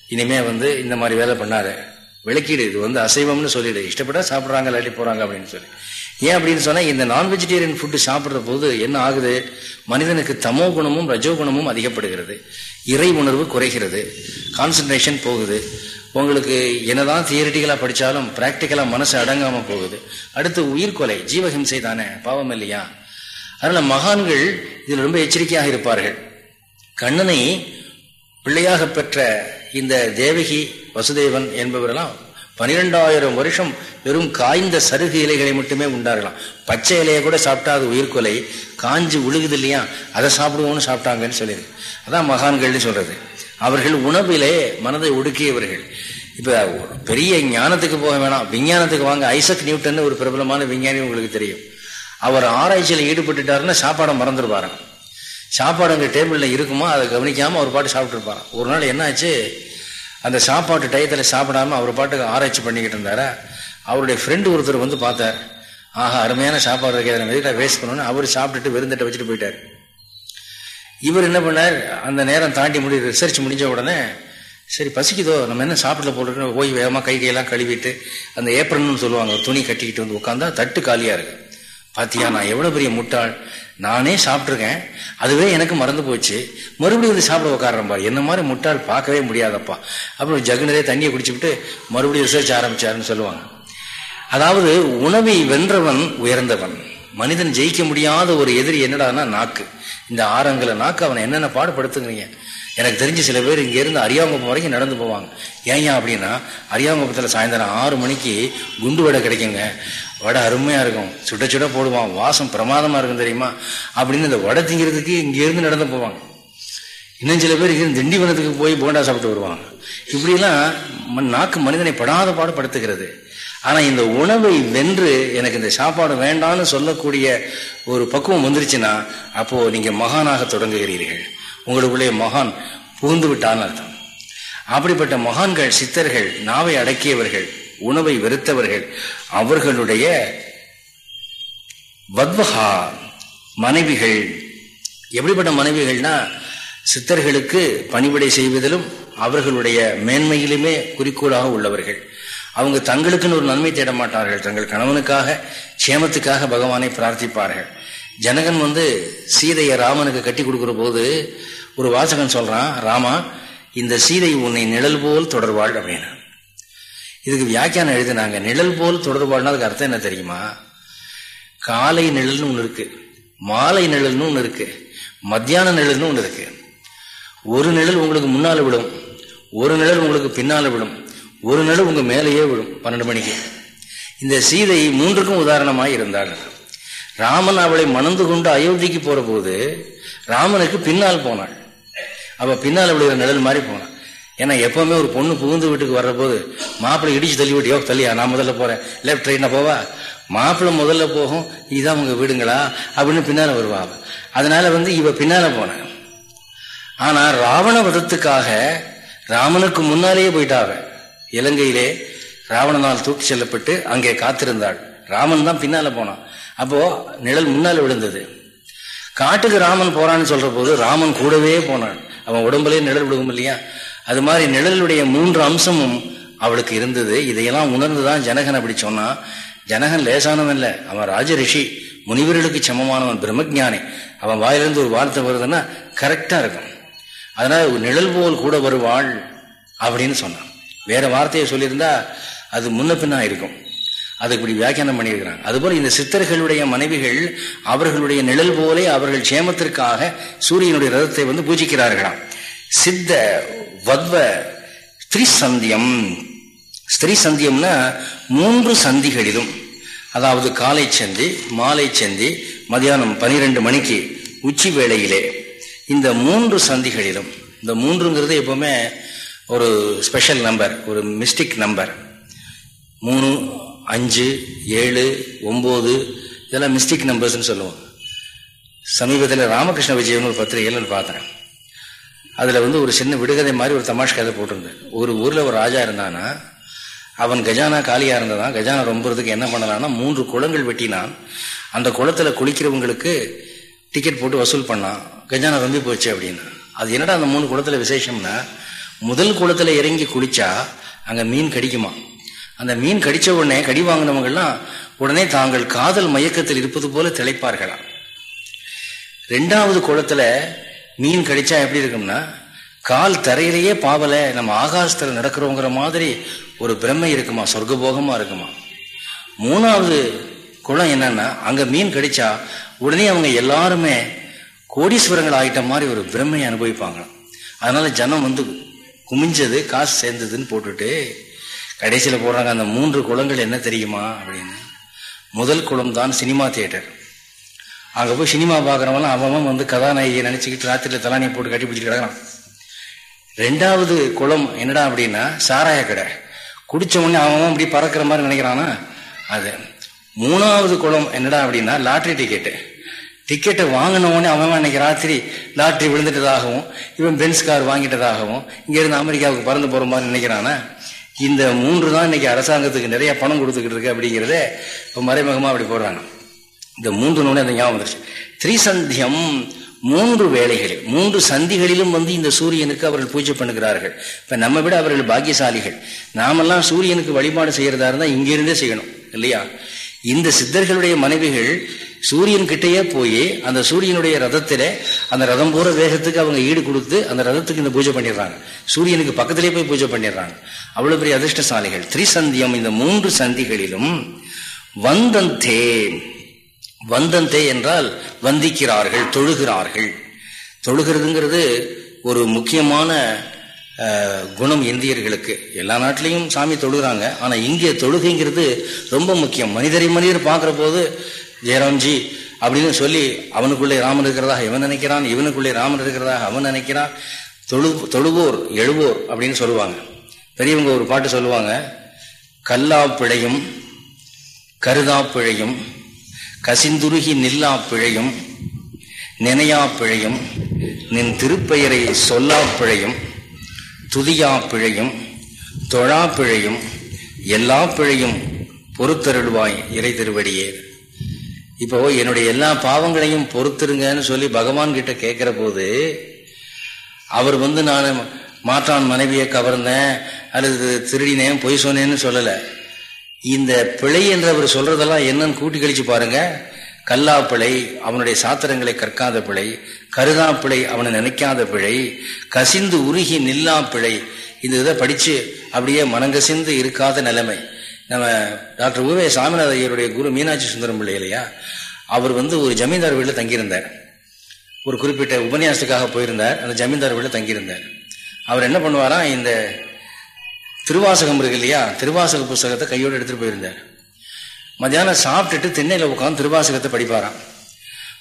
[SPEAKER 1] இனிமே வந்து இந்த மாதிரி வேலை பண்ணாத. விளக்கீடு இது வந்து அசைவம்னு சொல்லிடு. இஷ்டப்பட்டா சாப்பிட்றாங்க இல்லாட்டி போகிறாங்க அப்படின்னு சொல்லி. ஏன் அப்படின்னு சொன்னால் இந்த நான் வெஜிடேரியன் ஃபுட்டு சாப்பிட்ற போது என்ன ஆகுது? மனிதனுக்கு தமோ குணமும் ரஜோ குணமும் அதிகப்படுகிறது. இறை உணர்வு குறைகிறது. கான்சன்ட்ரேஷன் போகுது. உங்களுக்கு என்னதான் தியரிட்டிக்கலாக படித்தாலும் ப்ராக்டிக்கலாக மனசு அடங்காமல் போகுது. அடுத்து உயிர்கொலை ஜீவஹிம்சை தானே பாவம் இல்லையா? அதனால் மகான்கள் இதில் ரொம்ப எச்சரிக்கையாக இருப்பார்கள். கண்ணனை பிள்ளையாக பெற்ற இந்த தேவகி வசுதேவன் என்பவரெல்லாம் பனிரெண்டாயிரம் வருஷம் வெறும் காய்ந்த சருகு இலைகளை மட்டுமே உண்டாகலாம் பச்சை இலையை கூட சாப்பிட்டா அது உயிர்கொலை காஞ்சி உழுகுது இல்லையா? அதை சாப்பிடுவோம்னு சாப்பிட்டாங்கன்னு சொல்லிடுது அதான் மகான்கள்னு சொல்றது. அவர்கள் உணவிலே மனதை ஒடுக்கியவர்கள். இப்ப பெரிய ஞானத்துக்கு போக வேணாம். விஞ்ஞானத்துக்கு வாங்க. ஐசக் நியூட்டன் ஒரு பிரபலமான விஞ்ஞானி உங்களுக்கு தெரியும். அவர் ஆராய்ச்சியில் ஈடுபட்டுட்டாருன்னா சாப்பாடை மறந்துடுவாராம். சாப்பாடு அங்கே டேபிளில் இருக்குமோ? அதை கவனிக்காமல் அவர் பாட்டு சாப்பிட்டுருப்பாராம். ஒரு நாள் என்னாச்சு? அந்த சாப்பாட்டு டயத்தில் சாப்பிடாம அவர் பாட்டுக்கு ஆராய்ச்சி பண்ணிக்கிட்டு இருந்தாரா? அவருடைய ஃப்ரெண்டு ஒருத்தர் வந்து பார்த்தார். ஆஹா அருமையான சாப்பாடு இருக்கு. அதை வேஸ்ட் பண்ணணும்னு? அவர் சாப்பிட்டுட்டு விருந்திட்ட வச்சுட்டு போயிட்டார். இவர் என்ன பண்ணார்? அந்த நேரம் தாண்டி முடி ரிசர்ச் முடிஞ்ச உடனே சரி பசிக்குதோ நம்ம என்ன சாப்பிடல போட்டுருக்கோம் ஓய் வேகமாக கை கையெல்லாம் கழுவிட்டு அந்த ஏப்ரன்னு சொல்லுவாங்க துணி கட்டிக்கிட்டு வந்து உட்காந்தா தட்டு காலியாக இருக்கு. பாத்தியா நான் எவ்வளோ பெரிய முட்டாள். நானே சாப்பிட்ருக்கேன் அதுவே எனக்கு மறந்து போச்சு. மறுபடியும் வந்து சாப்பிட உட்காடுறேன் பாரு. என்ன மாதிரி முட்டாள் பார்க்கவே முடியாதப்பா. அப்புறம் ஜகுனரே தண்ணியை குடிச்சுவிட்டு மறுபடியும் ரிசர்ச் ஆரம்பிச்சாருன்னு சொல்லுவாங்க. அதாவது உணவை வென்றவன் உயர்ந்தவன். மனிதன் ஜெயிக்க முடியாத ஒரு எதிரி என்னடானா நாக்கு. இந்த ஆரங்கல நாக்கு அவனை என்னென்ன பாடுபடுத்துங்கிறீங்க எனக்கு தெரிஞ்ச சில பேர் இங்கேருந்து அரியாங்குப்பம் வரைக்கும் நடந்து போவாங்க. ஏன் அப்படின்னா அரியாங்குப்பத்தில் சாயந்தரம் ஆறு மணிக்கு குண்டு வடை கிடைக்குங்க. வடை அருமையாக இருக்கும். சுட சுட போடுவான். வாசம் பிரமாதமாக இருக்கும் தெரியுமா? அப்படின்னு இந்த வடை திங்கிறதுக்கு இங்கேருந்து நடந்து போவாங்க. இன்னும் சில பேர் இங்கேருந்து திண்டிவனத்துக்கு போய் போண்டா சாப்பிட்டு வருவாங்க. இப்படிலாம் நாக்கு மனிதனை படாத பாடுபடுத்துகிறது ஆனால் இந்த உணவை வென்று எனக்கு இந்த சாப்பாடு வேண்டாம்னு சொல்லக்கூடிய ஒரு பக்குவம் வந்துருச்சுன்னா அப்போ நீங்கள் மகானாக தொடங்குகிறீர்கள். உங்களுக்குள்ளே மகான் புகுந்து விட்டான்னு அர்த்தம். அப்படிப்பட்ட மகான்கள் சித்தர்கள் நாவை அடக்கியவர்கள் உணவை வெறுத்தவர்கள் அவர்களுடைய வத்வகா மனைவிகள். எப்படிப்பட்ட மனைவிகள்னா சித்தர்களுக்கு பணிவிடை செய்வதிலும் அவர்களுடைய மேன்மையிலுமே குறிக்கோளாக உள்ளவர்கள். அவங்க தங்களுக்குன்னு ஒரு நன்மை தேட மாட்டார்கள். தங்கள் கணவனுக்காக சேமத்துக்காக பகவானை பிரார்த்திப்பார்கள். ஜனகன் வந்து சீதையை ராமனுக்கு கட்டி கொடுக்குற போது ஒரு வாசகன் சொல்றான் ராமா இந்த சீதை உன்னை நிழல் போல் தொடர்வாள் அப்படின்னு. இதுக்கு வியாக்கியானம் எழுதினாங்க. நிழல் போல் தொடர்பாள்னா அதுக்கு அர்த்தம் என்ன தெரியுமா? காலை நிழல்னு ஒன்று இருக்கு மாலை நிழல்னு ஒன்று இருக்கு மத்தியான நிழல்னு ஒன்று இருக்கு. ஒரு நிழல் உங்களுக்கு முன்னால் விடும் ஒரு நிழல் உங்களுக்கு பின்னால் விடும். ஒரு நடு உங்க மேலேயே விடும் பன்னெண்டு மணிக்கு. இந்த சீதை மூன்றுக்கும் உதாரணமாக இருந்தாள். ராமன் அவளை மணந்து கொண்டு அயோத்திக்கு போற போது ராமனுக்கு பின்னால் போனாள். அவ பின்னால் விழுகிற நிழல் மாதிரி போனான். ஏன்னா எப்பவுமே ஒரு பொண்ணு புகுந்து வீட்டுக்கு வர்ற போது மாப்பிள்ளை இடிச்சு தள்ளி விட்டு யோ தள்ளியா நான் முதல்ல போறேன். லெஃப்ட் ட்ரெயினை போவா? மாப்பிள்ளை முதல்ல போகும் இதுதான் உங்க வீடுங்களா? அப்படின்னு பின்னால வருவா அதனால வந்து இவ பின்னால போன. ஆனா ராவண வதத்துக்காக ராமனுக்கு முன்னாலேயே போயிட்டாவ இலங்கையிலே ராவணனால் தூக்கி செல்லப்பட்டு அங்கே காத்திருந்தாள். ராமன் தான் பின்னால போனான். அப்போ நிழல் முன்னால விழுந்தது. காட்டுக்கு ராமன் போறான்னு சொல்ற போது ராமன் கூடவே போனான். அவன் உடம்புலயே நிழல் விழுகும் இல்லையா? அது மாதிரி நிழலுடைய மூன்று அம்சமும் அவளுக்கு இருந்தது. இதையெல்லாம் உணர்ந்துதான் ஜனகன் அப்படி சொன்னான். ஜனகன் லேசானவன் இல்லை. அவன் ராஜ ரிஷி முனிவர்களுக்கு சமமானவன் பிரம்மஜானி. அவன் வாயிலிருந்து ஒரு வார்த்தை வருதுன்னா கரெக்டா இருக்கும். அதனால நிழல் போல் கூட வருவாள் அப்படின்னு சொன்னான். வேற வார்த்தையை சொல்லியிருந்தா அது முன்ன பின்னா இருக்கும். அதுக்கு இப்படி வியாக்கியானம் பண்ணியிருக்கிறாங்க. அதுபோல இந்த சித்தர்களுடைய மனைவிகள் அவர்களுடைய நிழல் போலே அவர்கள் சேமத்திற்காக சூரியனுடைய ரதத்தை வந்து பூஜிக்கிறார்களாம். சித்த வத்வ ஸ்திரீசந்தியம். ஸ்திரீ சந்தியம்னா மூன்று சந்திகளிலும். அதாவது காலை சந்தி மாலை சந்தி மதியானம் பனிரெண்டு மணிக்கு உச்சி வேளையிலே இந்த மூன்று சந்திகளிலும் இந்த மூன்றுங்கிறது எப்பவுமே ஒரு ஸ்பெஷல் நம்பர் ஒரு மிஸ்டிக் நம்பர் மூணு அஞ்சு ஏழு ஒம்பது இதெல்லாம் மிஸ்டிக் நம்பர்ஸ்னு சொல்லுவோம். சமீபத்தில் ராமகிருஷ்ண விஜயன் ஒரு பத்திரிகையில் பார்த்தேன். அதில் வந்து ஒரு சின்ன விடுகதை மாதிரி ஒரு தமாஷ் கதை போட்டிருந்தேன். ஒரு ஊரில் ஒரு ராஜா இருந்தானா அவன் கஜானா காலியாக இருந்ததான் கஜானா ரொம்பறதுக்கு என்ன பண்ணலான்னா மூன்று குளங்கள் வெட்டினான். அந்த குளத்தில் குளிக்கிறவங்களுக்கு டிக்கெட் போட்டு வசூல் பண்ணான். கஜானா ரொம்ப போச்சு அப்படின்னு. அது என்னடா அந்த மூணு குளத்தில் விசேஷம்னா முதல் குளத்துல இறங்கி குளிச்சா அங்க மீன் கடிக்குமா? அந்த மீன் கடிச்ச உடனே கடி வாங்கினவங்கெல்லாம் உடனே தாங்கள் காதல் மயக்கத்தில் இருப்பது போல திளைப்பார்களாம். ரெண்டாவது குளத்துல மீன் கடிச்சா எப்படி இருக்கும்னா கால் தரையிலேயே பாவல நம்ம ஆகாசத்துல நடக்கிறோங்கிற மாதிரி ஒரு பிரம்மை இருக்குமா? சொர்க்கபோகமா இருக்குமா? மூணாவது குளம் என்னன்னா அங்க மீன் கடிச்சா உடனே அவங்க எல்லாருமே கோடீஸ்வரங்கள் ஆகிட்ட மாதிரி ஒரு பிரம்மையை அனுபவிப்பாங்க அதனால ஜனம் வந்து குமிஞ்சது காசு சேர்ந்ததுன்னு போட்டுட்டு கடைசியில் போடுறாங்க அந்த மூன்று குளங்கள் என்ன தெரியுமா அப்படின்னு. முதல் குளம் தான் சினிமா தியேட்டர். அங்கே போய் சினிமா பார்க்குறவங்களாம் அவன் வந்து கதாநாயகியை நினச்சிக்கிட்டு ராத்திரியில் தலானியை போட்டு கட்டி பிடிச்சிட்டு கிடக்கிறான். ரெண்டாவது குளம் என்னடா அப்படின்னா சாராய கடை. குடித்த உடனே அவன் அப்படி பறக்கிற மாதிரி நினைக்கிறானா? அது. மூணாவது குளம் என்னடா அப்படின்னா லாட்ரி டிக்கெட்டு. டிக்கெட்டை வாங்கினவொடனே அவன் அன்னைக்கு ராத்திரி லாட்ரி விழுந்துட்டதாகவும் இவன் பென்ஸ் கார் வாங்கிட்டதாகவும் இங்கேருந்து அமெரிக்காவுக்கு பறந்து போகிற மாதிரி நினைக்கிறானா? இந்த மூன்று தான் இன்னைக்கு அரசாங்கத்துக்கு நிறைய பணம் கொடுத்துக்கிட்டு இருக்கு அப்படிங்கிறத இப்போ மறைமுகமாக அப்படி போடுறாங்க. இந்த மூன்று நோனே அந்த ஞாபகம் வந்துருச்சு. திரிசந்தியம் மூன்று வேலைகளில் மூன்று சந்திகளிலும் வந்து இந்த சூரியனுக்கு அவர்கள் பூஜை பண்ணுகிறார்கள். இப்ப நம்ம விட அவர்கள் பாக்கியசாலிகள். நாமெல்லாம் சூரியனுக்கு வழிபாடு செய்யறதா இருந்தா இங்கிருந்தே செய்யணும் இல்லையா? இந்த சித்தர்களுடைய மனைவிகள் சூரியன் கிட்டேயே போய் அந்த சூரியனுடைய ரதத்தில அந்த ரதம் போற வேகத்துக்கு அவங்க ஈடு கொடுத்து அந்த ரதத்துக்கு இந்த பூஜை பண்ணிடுறாங்க. சூரியனுக்கு பக்கத்திலே போய் பூஜை பண்ணிடுறாங்க. அவ்வளவு பெரிய அதிர்ஷ்டசாலிகள். திரிசந்தியம் இந்த மூன்று சந்திகளிலும் வந்தந்தே வந்தந்தே என்றால் வந்திக்கிறார்கள் தொழுகிறார்கள். தொழுகிறதுங்கிறது ஒரு முக்கியமான குணம் இந்தியர்களுக்கு எல்லா நாட்டிலையும் சாமி தொழுகிறாங்க. ஆனால் இங்கே தொழுகைங்கிறது ரொம்ப முக்கியம். மனிதரை மனிதர் பார்க்குற போது ஜெயராம்ஜி அப்படின்னு சொல்லி அவனுக்குள்ளே ராமன் இருக்கிறதாக இவன் நினைக்கிறான் இவனுக்குள்ளே ராமன் இருக்கிறதாக அவன் நினைக்கிறான். தொழு தொழுவோர் எழுவோர் அப்படின்னு சொல்லுவாங்க. பெரியவங்க ஒரு பாட்டு சொல்லுவாங்க கல்லா பிழையும் கருதா பிழையும் கசிந்துருகி நில்லா பிழையும் நினையா பிழையும் நின் திருப்பெயரை சொல்லா பிழையும் துதியா பிழையும் தொழா பிழையும் எல்லா பிழையும் பொறுத்தருள்வாய் இறை திருவடியே. இப்போ என்னுடைய எல்லா பாவங்களையும் பொறுத்துருங்கன்னு சொல்லி பகவான் கிட்ட கேட்கிற போது அவர் வந்து நான் மாற்றான் மனைவியை கவர்ந்தேன் அல்லது திருடினேன் பொய் சொன்னேன்னு சொல்லலை. இந்த பிழை என்று அவர் சொல்றதெல்லாம் என்னன்னு கூட்டி கழிச்சு பாருங்க. கல்லா பிழை அவனுடைய சாத்திரங்களை கற்காத பிழை கருதா பிழை அவனை நினைக்காத பிழை கசிந்து உருகி நில்லா பிழை இந்த இதை படிச்சு அப்படியே மனங்கசிந்து இருக்காத நிலைமை. நம்ம டாக்டர் உவே சாமிநாத ஐயருடைய குரு மீனாட்சி சுந்தரம் பிள்ளை இல்லையா? அவர் வந்து ஒரு ஜமீன்தார் வீட்டில் தங்கியிருந்தார். ஒரு குறிப்பிட்ட உபன்யாசத்துக்காக போயிருந்தார். அந்த ஜமீன்தார் வீட்டில் தங்கியிருந்தார். அவர் என்ன பண்ணுவாரா இந்த திருவாசகம் இருக்கு இல்லையா? திருவாசக புஸ்தகத்தை கையோடு எடுத்துகிட்டு போயிருந்தார். மத்தியானம் சாப்பிட்டுட்டு திண்ணையில் உட்காந்து திருவாசகத்தை படிப்பாராம்.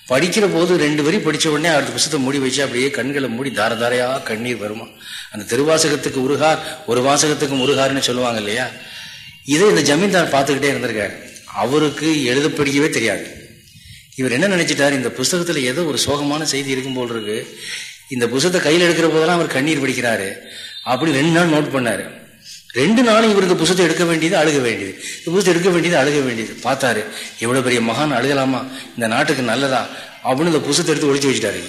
[SPEAKER 1] படிக்கிற போது ரெண்டு வரி படித்த உடனே அடுத்த புத்தகத்தை மூடி வச்சு அப்படியே கண்களை மூடி தார தாரையாக கண்ணீர் வருமா? அந்த திருவாசகத்துக்கு உருகார் ஒரு வாசகத்துக்கு முருகார்னு சொல்லுவாங்க இல்லையா? இதை இந்த ஜமீன்தார் பார்த்துக்கிட்டே இருந்திருக்காரு. அவருக்கு எழுத படிக்கவே தெரியாது. இவர் என்ன நினைச்சிட்டார்? இந்த புஸ்தகத்தில் ஏதோ ஒரு சோகமான செய்தி இருக்கும் போல் இருக்கு. இந்த புஸ்தகத்தை கையில் எடுக்கிற போதெல்லாம் அவர் கண்ணீர் பிடிக்கிறாரு. அப்படி ரெண்டு நாள் நோட் பண்ணாரு. ரெண்டு நாளும் இவர் இந்த எடுக்க வேண்டியது அழுக வேண்டியது. இந்த புஸ்தம் எடுக்க வேண்டியது அழுக வேண்டியது. பார்த்தாரு எவ்வளோ பெரிய மகான் அழுகலாமா? இந்த நாட்டுக்கு நல்லதா? அப்படின்னு இந்த புஸ்தத்தை எடுத்து ஒழிச்சு வச்சுட்டாரு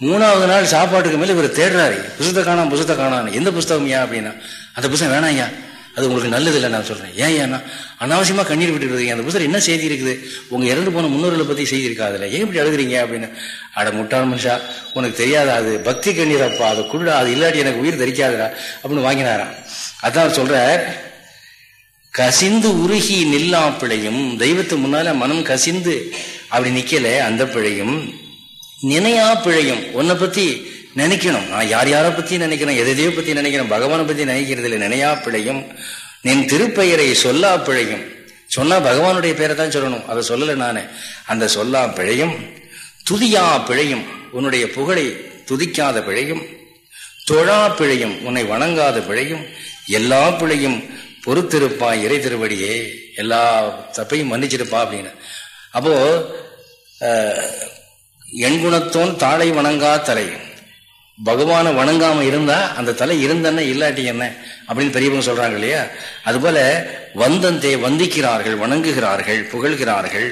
[SPEAKER 1] மூணாவது நாள் சாப்பாட்டுக்கு மேலே இவர் தேடுறாரு. புஸ்தத்தை காணாம் புஸ்தத்தை காணாம் எந்த புஸ்தகம் ஏன் அப்படின்னா? அந்த புஸ்தகம் வேணாம் ஐயா. அது உங்களுக்கு நல்லது இல்லை நான் சொல்றேன். ஏன் ஏன்னா அனாவசியமா கண்ணீர் விட்டுருக்கீங்க அந்த புத்தகம் என்ன செய்தி இருக்குது உங்க இறந்து போன முன்னோர்களை பத்தி செய்தி இருக்கா அதுல? ஏன் இப்படி அழுகுறீங்க அப்படின்னு? அட முட்டாள் மனுஷா உனக்கு தெரியாதா? அது பக்தி கண்ணீர் அப்பா அது குருடா அது இல்லாட்டி எனக்கு உயிர் தரிக்காதடா அப்படின்னு வாங்கினாராம். அதான் சொல்ற கசிந்து உருகி நில்லா பிழையும் தெய்வத்து முன்னால மனம் கசிந்து அப்படி நிக்கல அந்த பிழையும் நினையா பிழையும். உன்னை பத்தி நினைக்கணும். நான் யார் யாரை பத்தி நினைக்கிறேன் எதையோ பத்தி நினைக்கிறேன் பகவானை பத்தி நினைக்கிறது இல்லை நினையா பிழையும் நின் திருப்பெயரை சொல்லா பிழையும். சொன்னா பகவானுடைய பெயரை தான் சொல்லணும். அதை சொல்லல நானே. அந்த சொல்லா பிழையும் துதியா பிழையும் உன்னுடைய புகழை துதிக்காத பிழையும் தொழா பிழையும் உன்னை வணங்காத பிழையும் எல்லா பிழையும் பொறுத்திருப்பா இறை திருவடியே. எல்லா தப்பையும் மன்னிச்சிருப்பா அப்படின்னு. அப்போ எண்குணத்தோன் தாளை வணங்கா தலை. பகவானை வணங்காம இருந்தா அந்த தலை இருந்தன இல்லாட்டி என்ன? அப்படின்னு பெரியவங்க சொல்றாங்க இல்லையா? அதுபோல வந்தந்தே வந்திக்கிறார்கள் வணங்குகிறார்கள் புகழ்கிறார்கள்.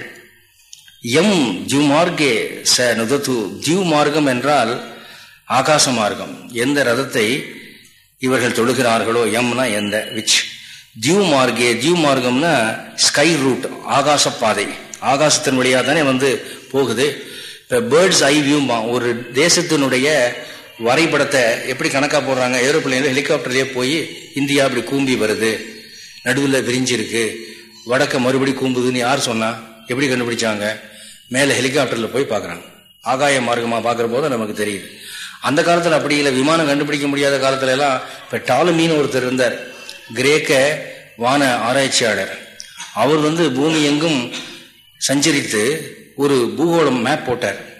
[SPEAKER 1] எம் ஜூமார்கே ச நுதத்து. ஜீவ் மார்க்கம் என்றால் ஆகாச மார்க்கம். எந்த ரதத்தை இவர்கள் தொழுகிறார்களோ எம்னா எந்த? விச். ஜீவ் மார்க்கே ஜீவ் மார்க்கம்னா ஸ்கை ரூட் ஆகாச பாதை. ஆகாசத்தின் வழியாக தானே வந்து போகுது. இப்போ பேர்ட்ஸ் ஐ வியூமா ஒரு தேசத்தினுடைய வரைபடத்தை எப்படி கணக்காக போடுறாங்க? ஏரோப்ளைனில் ஹெலிகாப்டர்லேயே போய் இந்தியா அப்படி கூம்பி வருது. நடுவில் விரிஞ்சிருக்கு. வடக்க மறுபடி கூம்புதுன்னு யார் சொன்னா? எப்படி கண்டுபிடிச்சாங்க? மேலே ஹெலிகாப்டரில் போய் பார்க்குறாங்க. ஆகாய மார்க்கமாக பார்க்குற போது நமக்கு தெரியுது. அந்த காலத்தில் அப்படி இல்லை. விமானம் கண்டுபிடிக்க முடியாத காலத்துல எல்லாம் இப்போ டாலமின்னு ஒருத்தர் இருந்தார். கிரேக்க வான ஆராய்ச்சியாளர். அவர் வந்து பூமி எங்கும் சஞ்சரித்து ஒரு பூகோளம் மேப் போட்டார்.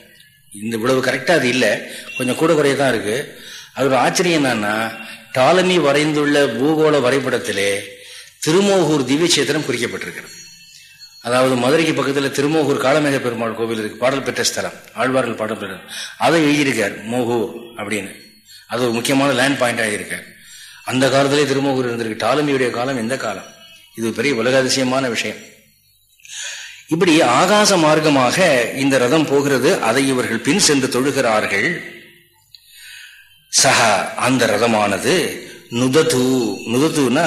[SPEAKER 1] இந்த இவ்வளவு கரெக்டாக அது இல்லை. கொஞ்சம் கூட குறைய தான் இருக்கு. அதோட ஆச்சரியம் என்னன்னா டாலமி வரைந்துள்ள பூகோள வரைபடத்திலே திருமோகூர் திவ்யக்ஷேத்திரம் குறிக்கப்பட்டிருக்கிறது. அதாவது மதுரைக்கு பக்கத்தில் திருமோகூர் காலமேக பெருமாள் கோவில் இருக்கு. பாடல் பெற்ற ஸ்தலம். ஆழ்வார்கள் பாடல் பெற்ற அதை எழுதியிருக்கார் மோகூர் அப்படின்னு. அது ஒரு முக்கியமான லேண்ட் பாயிண்ட் ஆகியிருக்கார் அந்த காலத்திலே திருமோகூர் இருந்திருக்கு. டாலமியுடைய காலம் எந்த காலம்? இது பெரிய உலக அதிசயமான விஷயம். இப்படி ஆகாச மார்க்கமாக இந்த ரதம் போகிறது அதை இவர்கள் பின் சென்று தொழுகிறார்கள். சக அந்த ரதமானது நுதது நுதத்துனா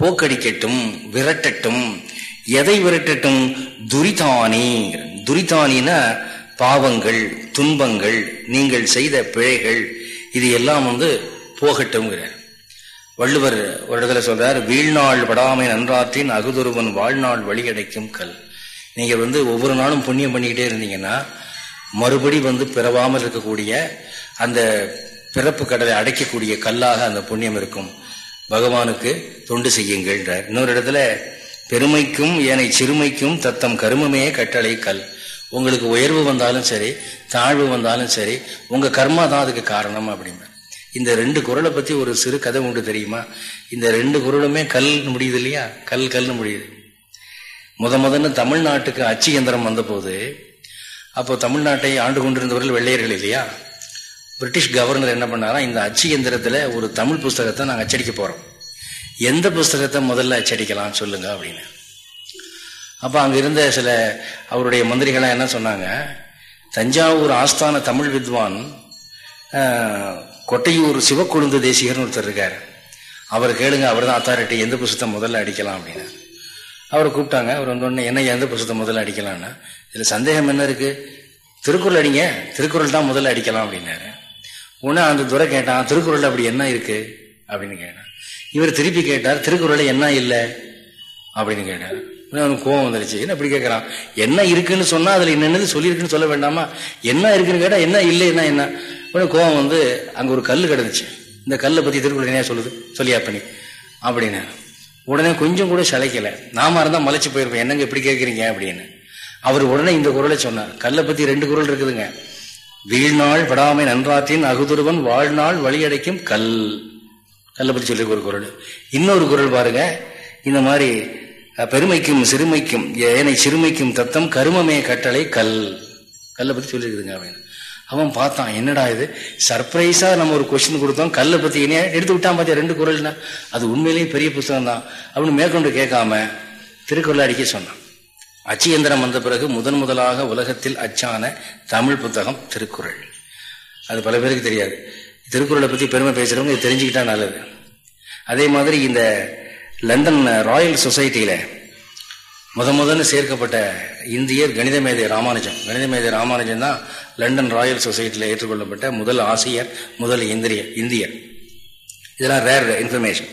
[SPEAKER 1] போக்கடிக்கட்டும் விரட்டட்டும். எதை விரட்டட்டும்? துரிதானி. துரிதானினா பாவங்கள் துன்பங்கள் நீங்கள் செய்த பிழைகள் இது எல்லாம் வந்து போகட்டும்ங்கிறார். வள்ளுவர் ஒரு இடத்துல சொல்றார் வீழ்நாள் படாமை நன்றாற்றின் அகுதொருவன் வாழ்நாள் வழியடைக்கும் கல். நீங்கள் வந்து ஒவ்வொரு நாளும் புண்ணியம் பண்ணிக்கிட்டே இருந்தீங்கன்னா மறுபடி வந்து பிறவாமல் இருக்கக்கூடிய அந்த பிறப்பு கடலை அடைக்கக்கூடிய கல்லாக அந்த புண்ணியம் இருக்கும். பகவானுக்கு தொண்டு செய்யுங்கள்ன்றார். இன்னொரு இடத்துல பெருமைக்கும் ஏனை சிறுமைக்கும் தத்தம் கருமமே கட்டளை கல். உங்களுக்கு உயர்வு வந்தாலும் சரி தாழ்வு வந்தாலும் சரி உங்க கர்மா தான் அதுக்கு காரணம் அப்படிங்க இந்த ரெண்டு குரலை பத்தி ஒரு சிறு கதை உண்டு தெரியுமா? இந்த ரெண்டு குரலுமே கல் முடியுது இல்லையா? கல் கல்னு முடியுது. முத முதன்னு தமிழ்நாட்டுக்கு அச்சு இயந்திரம் வந்தபோது அப்போ தமிழ்நாட்டை ஆண்டு கொண்டிருந்தவர்கள் வெள்ளையர்கள் இல்லையா? பிரிட்டிஷ் கவர்னர் என்ன பண்ணாரா இந்த அச்சு இயந்திரத்தில் ஒரு தமிழ் புஸ்தகத்தை நாங்கள் அச்சடிக்க போகிறோம் எந்த புஸ்தகத்தை முதல்ல அச்சடிக்கலாம் சொல்லுங்க அப்படின்னு. அப்போ அங்கே இருந்த சில அவருடைய மந்திரிகளாக என்ன சொன்னாங்க தஞ்சாவூர் ஆஸ்தான தமிழ் வித்வான் கொட்டையூர் சிவக்கொழுந்து தேசிகர்னு ஒருத்தர் இருக்கார். அவர் கேளுங்க அவர் தான் அத்தாரிட்டி எந்த புஸ்தகத்தை முதல்ல அடிக்கலாம் அப்படின்னு. அவரை கூப்பிட்டாங்க. அவர் வந்தோடனே என்ன எந்த புஸ்தத்தை முதல்ல அடிக்கலாம்னா? இதில் சந்தேகம் என்ன இருக்கு? திருக்குறள் அடிங்க. திருக்குறள் தான் முதல்ல அடிக்கலாம் அப்படின்னாரு. உடனே அந்த துறை கேட்டான். திருக்குறள் அப்படி என்ன இருக்கு? அப்படின்னு கேட்டான். இவர் திருப்பி கேட்டார். திருக்குறள் என்ன இல்லை? அப்படின்னு கேட்டார். அவனுக்கு கோவம் வந்துருச்சு. என்ன இப்படி கேட்கறான் என்ன இருக்குன்னு சொன்னா அதுல என்னென்னது சொல்லியிருக்குன்னு சொல்ல வேண்டாமா? என்ன இருக்குன்னு கேட்டா என்ன இல்லைன்னா என்ன? உடனே கோவம் வந்து அங்க ஒரு கல் கிடந்துச்சு. இந்த கல்லை பத்தி திருக்குறள் என்ன சொல்லுது? சொல்லியா பண்ணி அப்படின்னு உடனே கொஞ்சம் கூட சளைக்கல. நாம இருந்தா மலைச்சு போயிருப்பேன் என்னங்க எப்படி கேட்குறீங்க அப்படின்னு. அவர் உடனே இந்த குரலை சொன்னார். கல்லை பத்தி ரெண்டு குரல் இருக்குதுங்க. வீழ்நாள் படாமை நன்றாத்தின் அகுதுருவன் வாழ்நாள் வழியடைக்கும் கல். கல்லை பத்தி சொல்லி ஒரு குரல். இன்னொரு குரல் பாருங்க. இந்த மாதிரி பெருமைக்கும் சிறுமைக்கும் ஏனை சிறுமைக்கும் தத்தம் கருமமே கட்டளை கல். கல்லை பத்தி சொல்லியிருக்குதுங்க அப்படின்னு அவன் பார்த்தான் என்னடா இது? சர்ப்ரைஸா நம்ம ஒரு கொஸ்டின் கொடுத்தோம். கல்லை பத்தி இனியா எடுத்து விட்டான் பார்த்தியா ரெண்டு குரல்னா? அது உண்மையிலேயே பெரிய புத்தகம் தான். அப்படின்னு மேற்கொண்டு கேட்காம திருக்குறள் அடிக்க சொன்னான். அச்சியந்திரம் வந்த பிறகு முதன் முதலாக உலகத்தில் அச்சான தமிழ் புத்தகம் திருக்குறள். அது பல பேருக்கு தெரியாது. திருக்குறளை பத்தி பெருமை பேசுறவங்க தெரிஞ்சுக்கிட்டா நல்லது. அதே மாதிரி இந்த லண்டன் ராயல் சொசைட்டியில முத முதன்னு சேர்க்கப்பட்ட இந்தியர் கணித மேதை ராமானுஜம் கணித மேதை ராமானுஜம் தான் லண்டன் ராயல் சொசைட்டியில் ஏற்றுக்கொள்ளப்பட்ட முதல் ஆசிரியர் முதல் இந்திரிய இந்தியர். இதெல்லாம் ரேர் இன்ஃபர்மேஷன்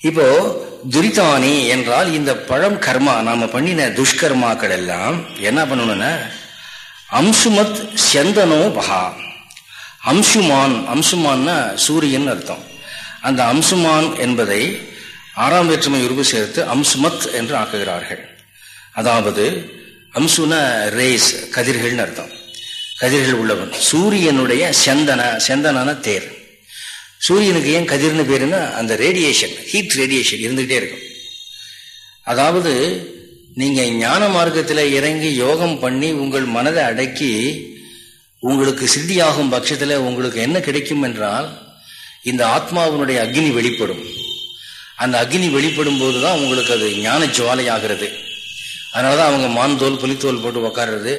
[SPEAKER 1] இப்போ துரிதானி என்றால் இந்த பழம் கர்மா நாம பண்ணின துஷ்கர்மாக்கள் எல்லாம் என்ன பண்ணணும்னா அம்சுமத் செந்தனோ பகா. அம்சுமான் அம்சுமான்னா சூரியன் அர்த்தம். அந்த அம்சுமான் என்பதை ஆறாம் வேற்றுமை உருவு சேர்த்து அம்சுமத் என்று ஆக்குகிறார்கள். அதாவது அம்சுன ரேஸ் கதிர்கள்னு அர்த்தம். கதிர்கள் உள்ளவன். சூரியனுடைய செந்தன செந்தனான தேர். சூரியனுக்கு ஏன் கதிர்னு பேருன்னா அந்த ரேடியேஷன் ஹீட் ரேடியேஷன் இருந்துகிட்டே இருக்கும். அதாவது நீங்க ஞான மார்க்கத்தில் இறங்கி யோகம் பண்ணி உங்கள் மனதை அடக்கி உங்களுக்கு சித்தியாகும் பட்சத்தில் உங்களுக்கு என்ன கிடைக்கும் என்றால் இந்த ஆத்மாவினுடைய அக்னி வெளிப்படும். அந்த அக்னி வெளிப்படும் போது தான் உங்களுக்கு அது ஞான ஜுவாலை ஆகிறது அதனால தான் அவங்க மான் தோல் புலித்தோல் போட்டு உக்காடுறது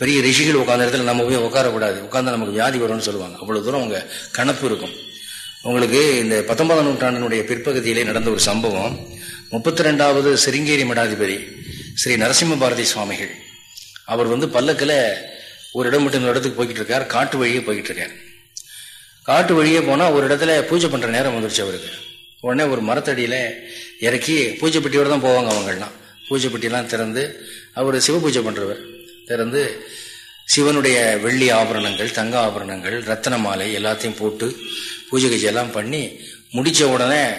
[SPEAKER 1] பெரிய ரிஷிகள் உட்காந்த இடத்துல நம்ம போய் உட்காரக்கூடாது. உட்காந்தா நமக்கு வியாதி வரும்னு சொல்லுவாங்க. அவ்வளோ தூரம் அவங்க கணப்பு இருக்கும். உங்களுக்கு இந்த பத்தொன்பதாம் நூற்றாண்டினுடைய பிற்பகுதியிலே நடந்த ஒரு சம்பவம். முப்பத்தி ரெண்டாவது சிருங்கேரி மடாதிபதி ஸ்ரீ நரசிம்ம பாரதி சுவாமிகள். அவர் வந்து பல்லக்கில் ஒரு இடம் மட்டும் இடத்துக்கு போய்கிட்டு இருக்கார். காட்டு வழியே போய்கிட்டு இருக்கார். காட்டு வழியே போனால் ஒரு இடத்துல பூஜை பண்ணுற நேரம் வந்துருச்சு அவருக்கு. உடனே ஒரு மரத்தடியில் இறக்கி பூஜை பெட்டியோடு தான் போவாங்க அவங்கள்லாம். பூஜை பெட்டியெல்லாம் திறந்து அவர் சிவ பூஜை பண்ணுறவர் திறந்து சிவனுடைய வெள்ளி ஆபரணங்கள் தங்க ஆபரணங்கள் ரத்தன மாலை எல்லாத்தையும் போட்டு பூஜை கஜை எல்லாம் பண்ணி முடித்த உடனே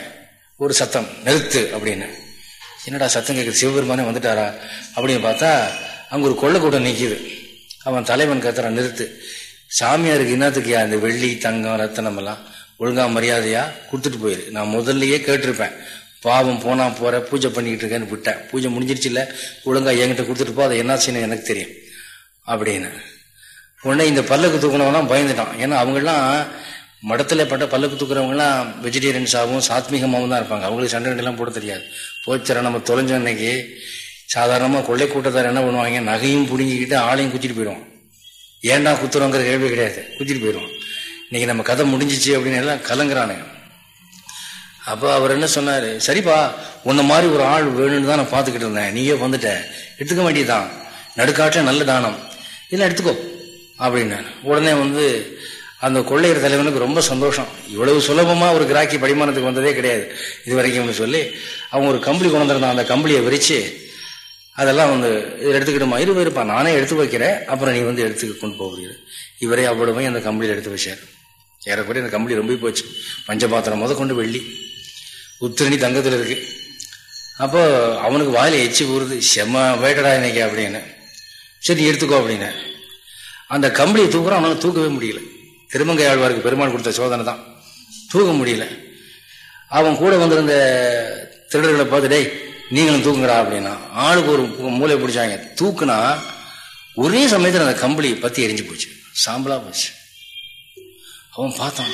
[SPEAKER 1] ஒரு சத்தம் நிறுத்து அப்படின்னு. என்னடா சத்தம் கேட்குது சிவபெருமானே வந்துட்டாரா? அப்படின்னு பார்த்தா அங்கே ஒரு கொள்ளை நிற்கிது அவன் தலைவன் கத்துற நிறுத்து. சாமியாருக்கு என்னத்துக்கியா இந்த வெள்ளி தங்கம் ரத்தனம் எல்லாம் ஒழுங்கா மரியாதையாக கொடுத்துட்டு போயிரு. நான் முதல்லையே கேட்டிருப்பேன். பாவம் போனா போற பூஜை பண்ணிக்கிட்டு இருக்கேன்னு விட்டேன். பூஜை முடிஞ்சிருச்சு இல்லை ஒழுங்கா என்கிட்ட கொடுத்துட்டு போ அதை என்ன செய்யணும் எனக்கு தெரியும். அப்படின்னு. உடனே இந்த பல்லக்கு தூக்கினவங்களாம் பயந்துட்டான். ஏன்னா அவங்கெல்லாம் மடத்துல பட்ட பல்லுக்கு தூக்குறவங்கலாம் வெஜிடேரியன்ஸாகவும் சாத்மீகமாகவும் தான் இருப்பாங்க. அவங்களுக்கு சண்டை எல்லாம் போட தெரியாது. போச்சுற நம்ம தொலைஞ்ச அன்னைக்கு சாதாரணமாக கொள்ளை கூட்டத்தார் என்ன பண்ணுவாங்க? நகையும் பிடுங்கிக்கிட்டு ஆளையும் குத்திட்டு போயிடுவோம் ஏன்டா குத்துறோங்கிற கேள்வி கிடையாது. குத்திட்டு போயிடுவோம் இன்னைக்கு நம்ம கதை முடிஞ்சிச்சு அப்படின்னு எல்லாம் கலங்குறானுங்க. அப்போ அவர் என்ன சொன்னார்? சரிப்பா உன்ன மாதிரி ஒரு ஆள் வேணும்னு தான் நான் பார்த்துக்கிட்டு இருந்தேன். நீயே வந்துட்ட. எடுத்துக்க வேண்டியதுதான். நடுக்காட்டில் நல்ல தானம். இல்லை எடுத்துக்கோ அப்படின்னு உடனே வந்து அந்த கொள்ளையர் தலைவனுக்கு ரொம்ப சந்தோஷம். இவ்வளவு சுலபமாக ஒரு கிராக்கி படிமானத்துக்கு வந்ததே கிடையாது. இது வரைக்கும்னு சொல்லி அவங்க ஒரு கம்பளி கொண்டு வந்திருந்தான். அந்த கம்பளியை விரித்து அதெல்லாம் வந்து எடுத்துக்கிட்டுமா இரு இருப்பா. நானே எடுத்து வைக்கிறேன். அப்புறம் நீ வந்து எடுத்து கொண்டு போகிறீர் இவரே அவ்வளவு அந்த கம்பளியில் எடுத்து வச்சார். ஏறக்குறைய அந்த கம்பளி ரொம்ப போச்சு. பஞ்சபாத்திரம் முத கொண்டு வெள்ளி. உத்திரணி தங்கத்தில் இருக்கு. அப்போ அவனுக்கு வாயில் எச்சி ஊறுது. செம்ம வேட்டடா இன்னைக்கு அப்படின்னு. சரி எடுத்துக்கோ அப்படின்னு. அந்த கம்பளியை தூக்குறான் அவனால் தூக்கவே முடியல. திருமங்கை ஆழ்வாருக்கு பெருமாள் கொடுத்த சோதனை தான். தூக்க முடியல. அவன் கூட வந்திருந்த திருடர்களை பார்த்து டேய் நீங்களும் தூக்குங்கடா அப்படின்னா ஆளுக்கு ஒரு மூளை பிடிச்சாங்க. தூக்குனா ஒரே சமயத்தில் அந்த கம்பளி பற்றி எரிஞ்சு போச்சு. சாம்பலாக போச்சு. அவன் பார்த்தான்.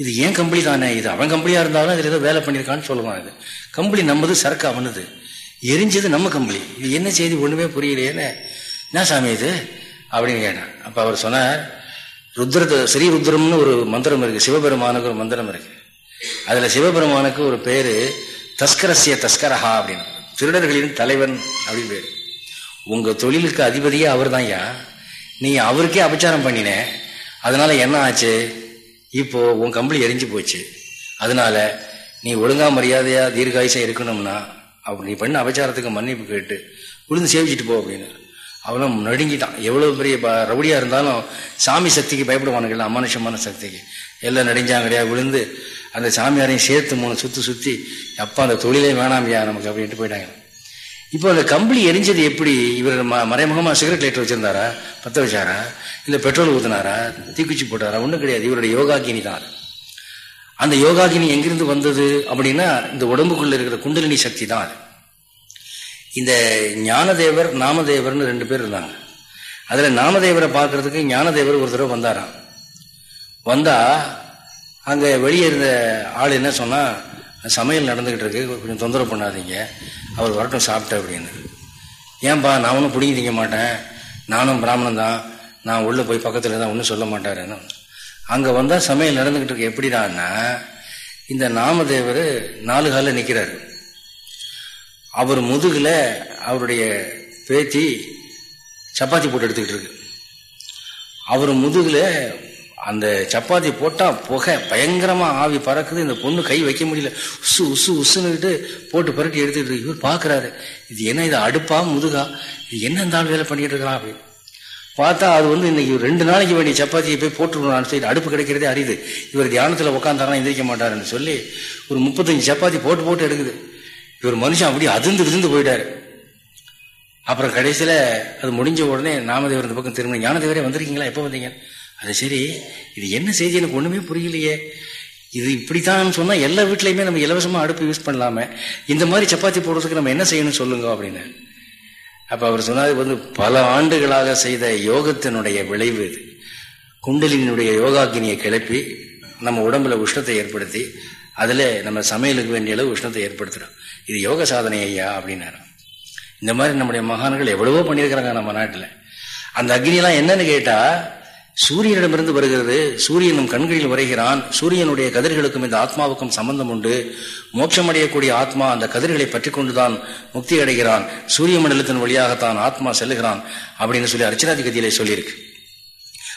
[SPEAKER 1] இது ஏன் கம்பளி தானே? இது அவன் கம்பளியா இருந்தாலும் அதில் ஏதோ வேலை பண்ணியிருக்கான்னு சொல்லுவான் இது கம்பளி நம்பது சரக்கு அவனுது. எரிஞ்சது நம்ம கம்பளி. இது என்ன செய்தி? ஒன்றுமே புரியலையேன்னு. என்ன சாமி இது? அப்படின்னு கேட்டான். அப்போ அவர் சொன்னார் ருத்ர ஸ்ரீ ருத்ரம்னு ஒரு மந்திரம் இருக்கு. சிவபெருமானுக்கு ஒரு மந்திரம் இருக்கு. அதில் சிவபெருமானுக்கு ஒரு பேர் தஸ்கரசிய தஸ்கரஹா அப்படின்னு. திருடர்களின் தலைவன் அப்படின்னு பேர். உங்கள் தொழிலுக்கு அதிபதியே அவர் தான் ஐயா நீ அவருக்கே அபச்சாரம் பண்ணினேன் அதனால என்ன ஆச்சு? இப்போ உன் கம்பளி எரிஞ்சு போச்சு. அதனால நீ ஒழுங்கா மரியாதையா தீர்காயுசா இருக்கணும்னா அப்படி நீ பண்ண அபச்சாரத்துக்கு மன்னிப்பு கேட்டு விழுந்து சேவிச்சுட்டு போ அப்படின்னு. அவனும் நடுங்கிட்டான். எவ்வளவு பெரிய ரவுடியா இருந்தாலும் சாமி சக்திக்கு பயப்படுவானுங்கல்ல அமானுஷமான சக்திக்கு. எல்லாம் நடிஞ்சாங்கடையா விழுந்து அந்த சாமியாரையும் சேர்த்து மூணு சுத்தி சுத்தி அப்பா அந்த தொழிலே வேணாமியா நமக்கு அப்படின்ட்டு போயிட்டாங்க. இப்போ அந்த கம்பளி எரிஞ்சது எப்படி? இவர் மறைமுகமா சிகரெட் லைட்டர் வச்சிருந்தாரா? பத்த வச்சாரா? இல்ல பெட்ரோல் ஊத்தினாரா? தீக்குச்சி போட்டாரா? ஒன்றும் கிடையாது. இவருடைய யோகாகினி தான். அந்த யோகாகினி எங்கிருந்து வந்தது அப்படின்னா இந்த உடம்புக்குள்ள இருக்கிற குண்டலினி சக்தி தான் அது. இந்த ஞானதேவர் நாமதேவர்னு ரெண்டு பேர் இருந்தாங்க. அதுல நாமதேவரை பார்க்கறதுக்கு ஞானதேவர் ஒரு தடவை வந்தாராம். வந்தா அங்க வெளியே இருந்த ஆள் என்ன சொன்னா சமையல் நடந்துகிட்டு இருக்கு கொஞ்சம் தொந்தரவு பண்ணாதீங்க. அவர் வரட்டும் சாப்பிட்ட அப்படின்னு. ஏன்பா நான் ஒன்றும் பிடிங்கி திங்க மாட்டேன். நானும் பிராமணன் தான். நான் உள்ளே போய் பக்கத்தில் தான் ஒன்றும் சொல்ல மாட்டாருன்னு அங்கே வந்தால் சமையல் நடந்துகிட்டு இருக்கு எப்படிடான்னா இந்த நாமதேவர் நாலு காலில் நிற்கிறாரு அவர் முதுகில் அவருடைய பேத்தி சப்பாத்தி போட்டு எடுத்துக்கிட்டு இருக்கு அவர் முதுகில் அந்த சப்பாத்தி போட்டால் புகை பயங்கரமாக ஆவி பறக்குது. இந்த பொண்ணு கை வைக்க முடியல. உசு உசு உசுன்னுக்கிட்டு போட்டு பரட்டி எடுத்துக்கிட்டு இவர் பார்க்குறாரு இது என்ன இது அடுப்பா முதுகா? இது என்ன இந்த ஆள் வேலை பண்ணிட்டு இருக்கலாம் அப்படின்னு பார்த்தா அது வந்து இன்னைக்கு ரெண்டு நாளைக்கு வேண்டிய சப்பாத்தியை போய் போட்டுருவான்னு சொல்லி அடுப்பு கிடைக்கிறதே அறியுது இவர் தியானத்தில் உட்காந்தாரா எந்திரிக்க மாட்டாருன்னு சொல்லி ஒரு முப்பத்தஞ்சு சப்பாத்தி போட்டு போட்டு எடுக்குது. இவர் மனுஷன் அப்படியே அதிர்ந்து விருந்து போயிட்டாரு. அப்புறம் கடைசியில் அது முடிஞ்ச உடனே நாமதேவர் இந்த பக்கம் திரும்ப ஞானதேவரே வந்திருக்கீங்களா? எப்போ வந்தீங்க? அது சரி இது என்ன செய்தி எனக்கு ஒண்ணுமே புரியலையே. இது இப்படித்தான் சொன்னா எல்லா வீட்லயுமே நம்ம இலவசமா அடுப்பு யூஸ் பண்ணலாமே. இந்த மாதிரி சப்பாத்தி போடுறதுக்கு நம்ம என்ன செய்யணும் சொல்லுங்க அப்படின்னு. அப்ப அவர் சொன்னார் வந்து பல ஆண்டுகளாக செய்த யோகத்தினுடைய விளைவு இது. குண்டலினுடைய யோகாக்கினியை கிளப்பி நம்ம உடம்புல உஷ்ணத்தை ஏற்படுத்தி அதுல நம்ம சமையலுக்கு வேண்டிய அளவு உஷ்ணத்தை ஏற்படுத்துறோம். இது யோக சாதனை ஐயா அப்படின்னாரு. இந்த மாதிரி நம்முடைய மகான்கள் எவ்வளவோ பண்ணியிருக்கிறாங்க நம்ம நாட்டில். அந்த அக்னியெல்லாம் என்னன்னு கேட்டா சூரியனிடமிருந்து வருகிறது. சூரியன் நம் கண்களில் வரைகிறான் சூரியனுடைய கதிர்களுக்கும் இந்த ஆத்மாவுக்கும் சம்பந்தம் உண்டு. மோட்சமடையக்கூடிய ஆத்மா அந்த கதிர்களை பற்றி கொண்டுதான் முக்தி அடைகிறான். சூரிய மண்டலத்தின் வழியாகத்தான் ஆத்மா செல்லுகிறான் அப்படின்னு சொல்லி அர்ச்சனாதி கதியிலே சொல்லியிருக்கு.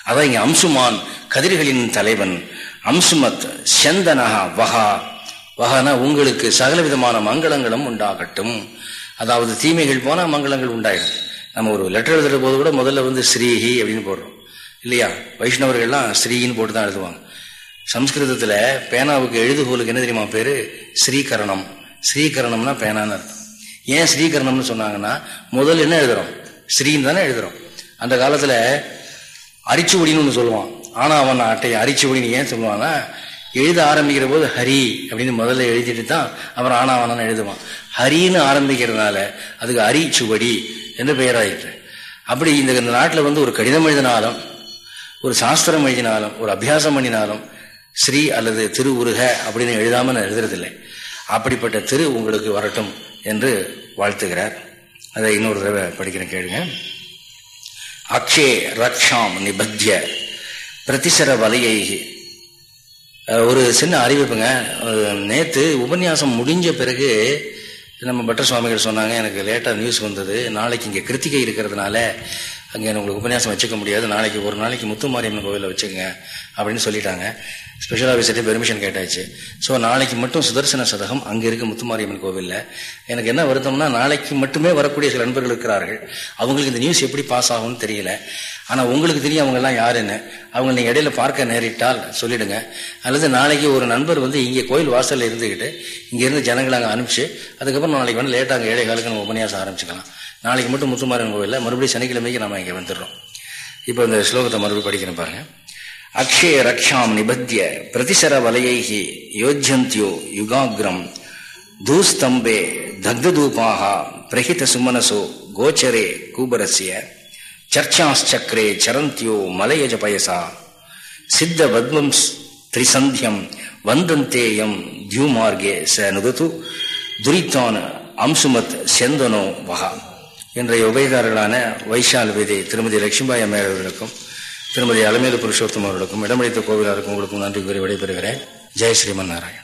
[SPEAKER 1] அதான் இங்க அம்சுமான் கதிர்களின் தலைவன். அம்சுமத் செந்தனஹா வகா வகனா உங்களுக்கு சகல விதமான மங்களங்களும் உண்டாகட்டும். அதாவது தீமைகள் போனா மங்களங்கள் உண்டாயிடும். நம்ம ஒரு லெட்டர் எழுதுற போது கூட முதல்ல வந்து ஸ்ரீஹி அப்படின்னு போடுறோம். இல்லையா? வைஷ்ணவர்கள்லாம் ஸ்ரீன்னு போட்டு தான் எழுதுவாங்க. சம்ஸ்கிருதத்தில் பேனாவுக்கு எழுதுகோலுக்கு என்ன தெரியுமா பேரு? ஸ்ரீகரணம். ஸ்ரீகரணம்னா பேனான்னு அர்த்தம். ஏன் ஸ்ரீகரணம்னு சொன்னாங்கன்னா முதல்ல என்ன எழுதுறோம்? ஸ்ரீன்னு தானே எழுதுறோம். அந்த காலத்தில் அரிச்சுவடின்னு ஒன்று சொல்லுவான். ஆனா அவன் அட்டையை அரிச்சுவடின்னு ஏன் சொல்லுவான்னா எழுத ஆரம்பிக்கிற போது ஹரி அப்படின்னு முதல்ல எழுதிட்டு தான் அப்புறம் ஆனாவானு எழுதுவான். ஹரின்னு ஆரம்பிக்கிறதுனால அதுக்கு அரிச்சுவடி என்று பெயராயிட்டு அப்படி இந்த நாட்டில் வந்து ஒரு கடிதம் எழுதினாலும் ஒரு சாஸ்திரம் எழுதினாலும் ஒரு அபியாசம் பண்ணினாலும் ஸ்ரீ அல்லது திரு உருக அப்படின்னு எழுதாம நான் எழுதுறதில்லை. அப்படிப்பட்ட திரு உங்களுக்கு வரட்டும் என்று வாழ்த்துகிறார். அதை இன்னொரு தடவை படிக்கிறேன் கேளுங்க. அக்ஷே ரக்ஷாம் நிபத்திய பிரதிசர வலையை ஒரு சின்ன அறிவிப்புங்க. நேற்று உபன்யாசம் முடிஞ்ச பிறகு நம்ம பட்ட சுவாமிகள் சொன்னாங்க எனக்கு லேட்டாக நியூஸ் வந்தது. நாளைக்கு இங்கே கிருத்திகை இருக்கிறதுனால அங்கே உங்களுக்கு உபன்யாசம் வச்சுக்க முடியாது. நாளைக்கு ஒரு நாளைக்கு முத்துமாரியம்மன் கோவிலில் வச்சுக்கோங்க அப்படின்னு சொல்லிட்டாங்க. ஸ்பெஷல் ஆஃபீஸர்கிட்ட பெர்மிஷன் கேட்டாச்சு. ஸோ நாளைக்கு மட்டும் சுதர்சன சதகம் அங்கே இருக்க முத்துமாரியம்மன் கோவிலில். எனக்கு என்ன வருத்தம்னா நாளைக்கு மட்டுமே வரக்கூடிய சில நண்பர்கள் இருக்கிறார்கள். அவங்களுக்கு இந்த நியூஸ் எப்படி பாஸ் ஆகும்னு தெரியல. ஆனால் உங்களுக்கு தெரியும் அவங்கெல்லாம் யாருன்னு. அவங்க நீங்கள் இடையில பார்க்க நேரிட்டால் சொல்லிடுங்க. அல்லது நாளைக்கு ஒரு நண்பர் வந்து இங்கே கோயில் வாசலில் இருந்துக்கிட்டு இங்கேருந்து ஜனங்களை அங்கே அனுப்பிச்சு அதுக்கப்புறம் நாளைக்கு வந்து லேட்டாக அங்கே ஏழை காலுக்கு நம்ம உபன்யாசம் ஆரம்பிச்சுக்கலாம். நாளைக்கு மட்டும் முத்துமாரியன் கோவிலில் மறுபடியும் சனிக்கிழமைக்கு நம்ம இங்கே வந்துடுறோம். இப்போ இந்த ஸ்லோகத்தை மறுபடியும் படிக்கிறேன் பாருங்க. அக்ஷய ரக்ஷாம் நிபத்திய பிரதிசர வலையை யோஜ்யந்தியோ யுகாகிரம் தூஸ்தம்பே தக்ததூபாகா பிரகித சுமனசோ கோச்சரே கூபரஸ்ய சர்ச்சாச்சக்கரே சரந்தியோ மலையஜ பயசா. சித்த பத்மம் திரிசந்தியம் வந்தந்தேயம் தியூமார்கே ச நுதத்து துரித்தான அம்சுமத் செந்தனோ வகா. இன்றைய உபயதாரர்களான வைஷால் விதை திருமதி லட்சுமிபாய் அம்மையார் அவர்களுக்கும் திருமதி அலமேலு புருஷோத்தம் அவர்களுக்கும் இடமளித்த கோவிலாருக்கும் உங்களுக்கும் நன்றி கூறி விடைபெறுகிறேன். ஜெய் ஸ்ரீமன் நாராயண்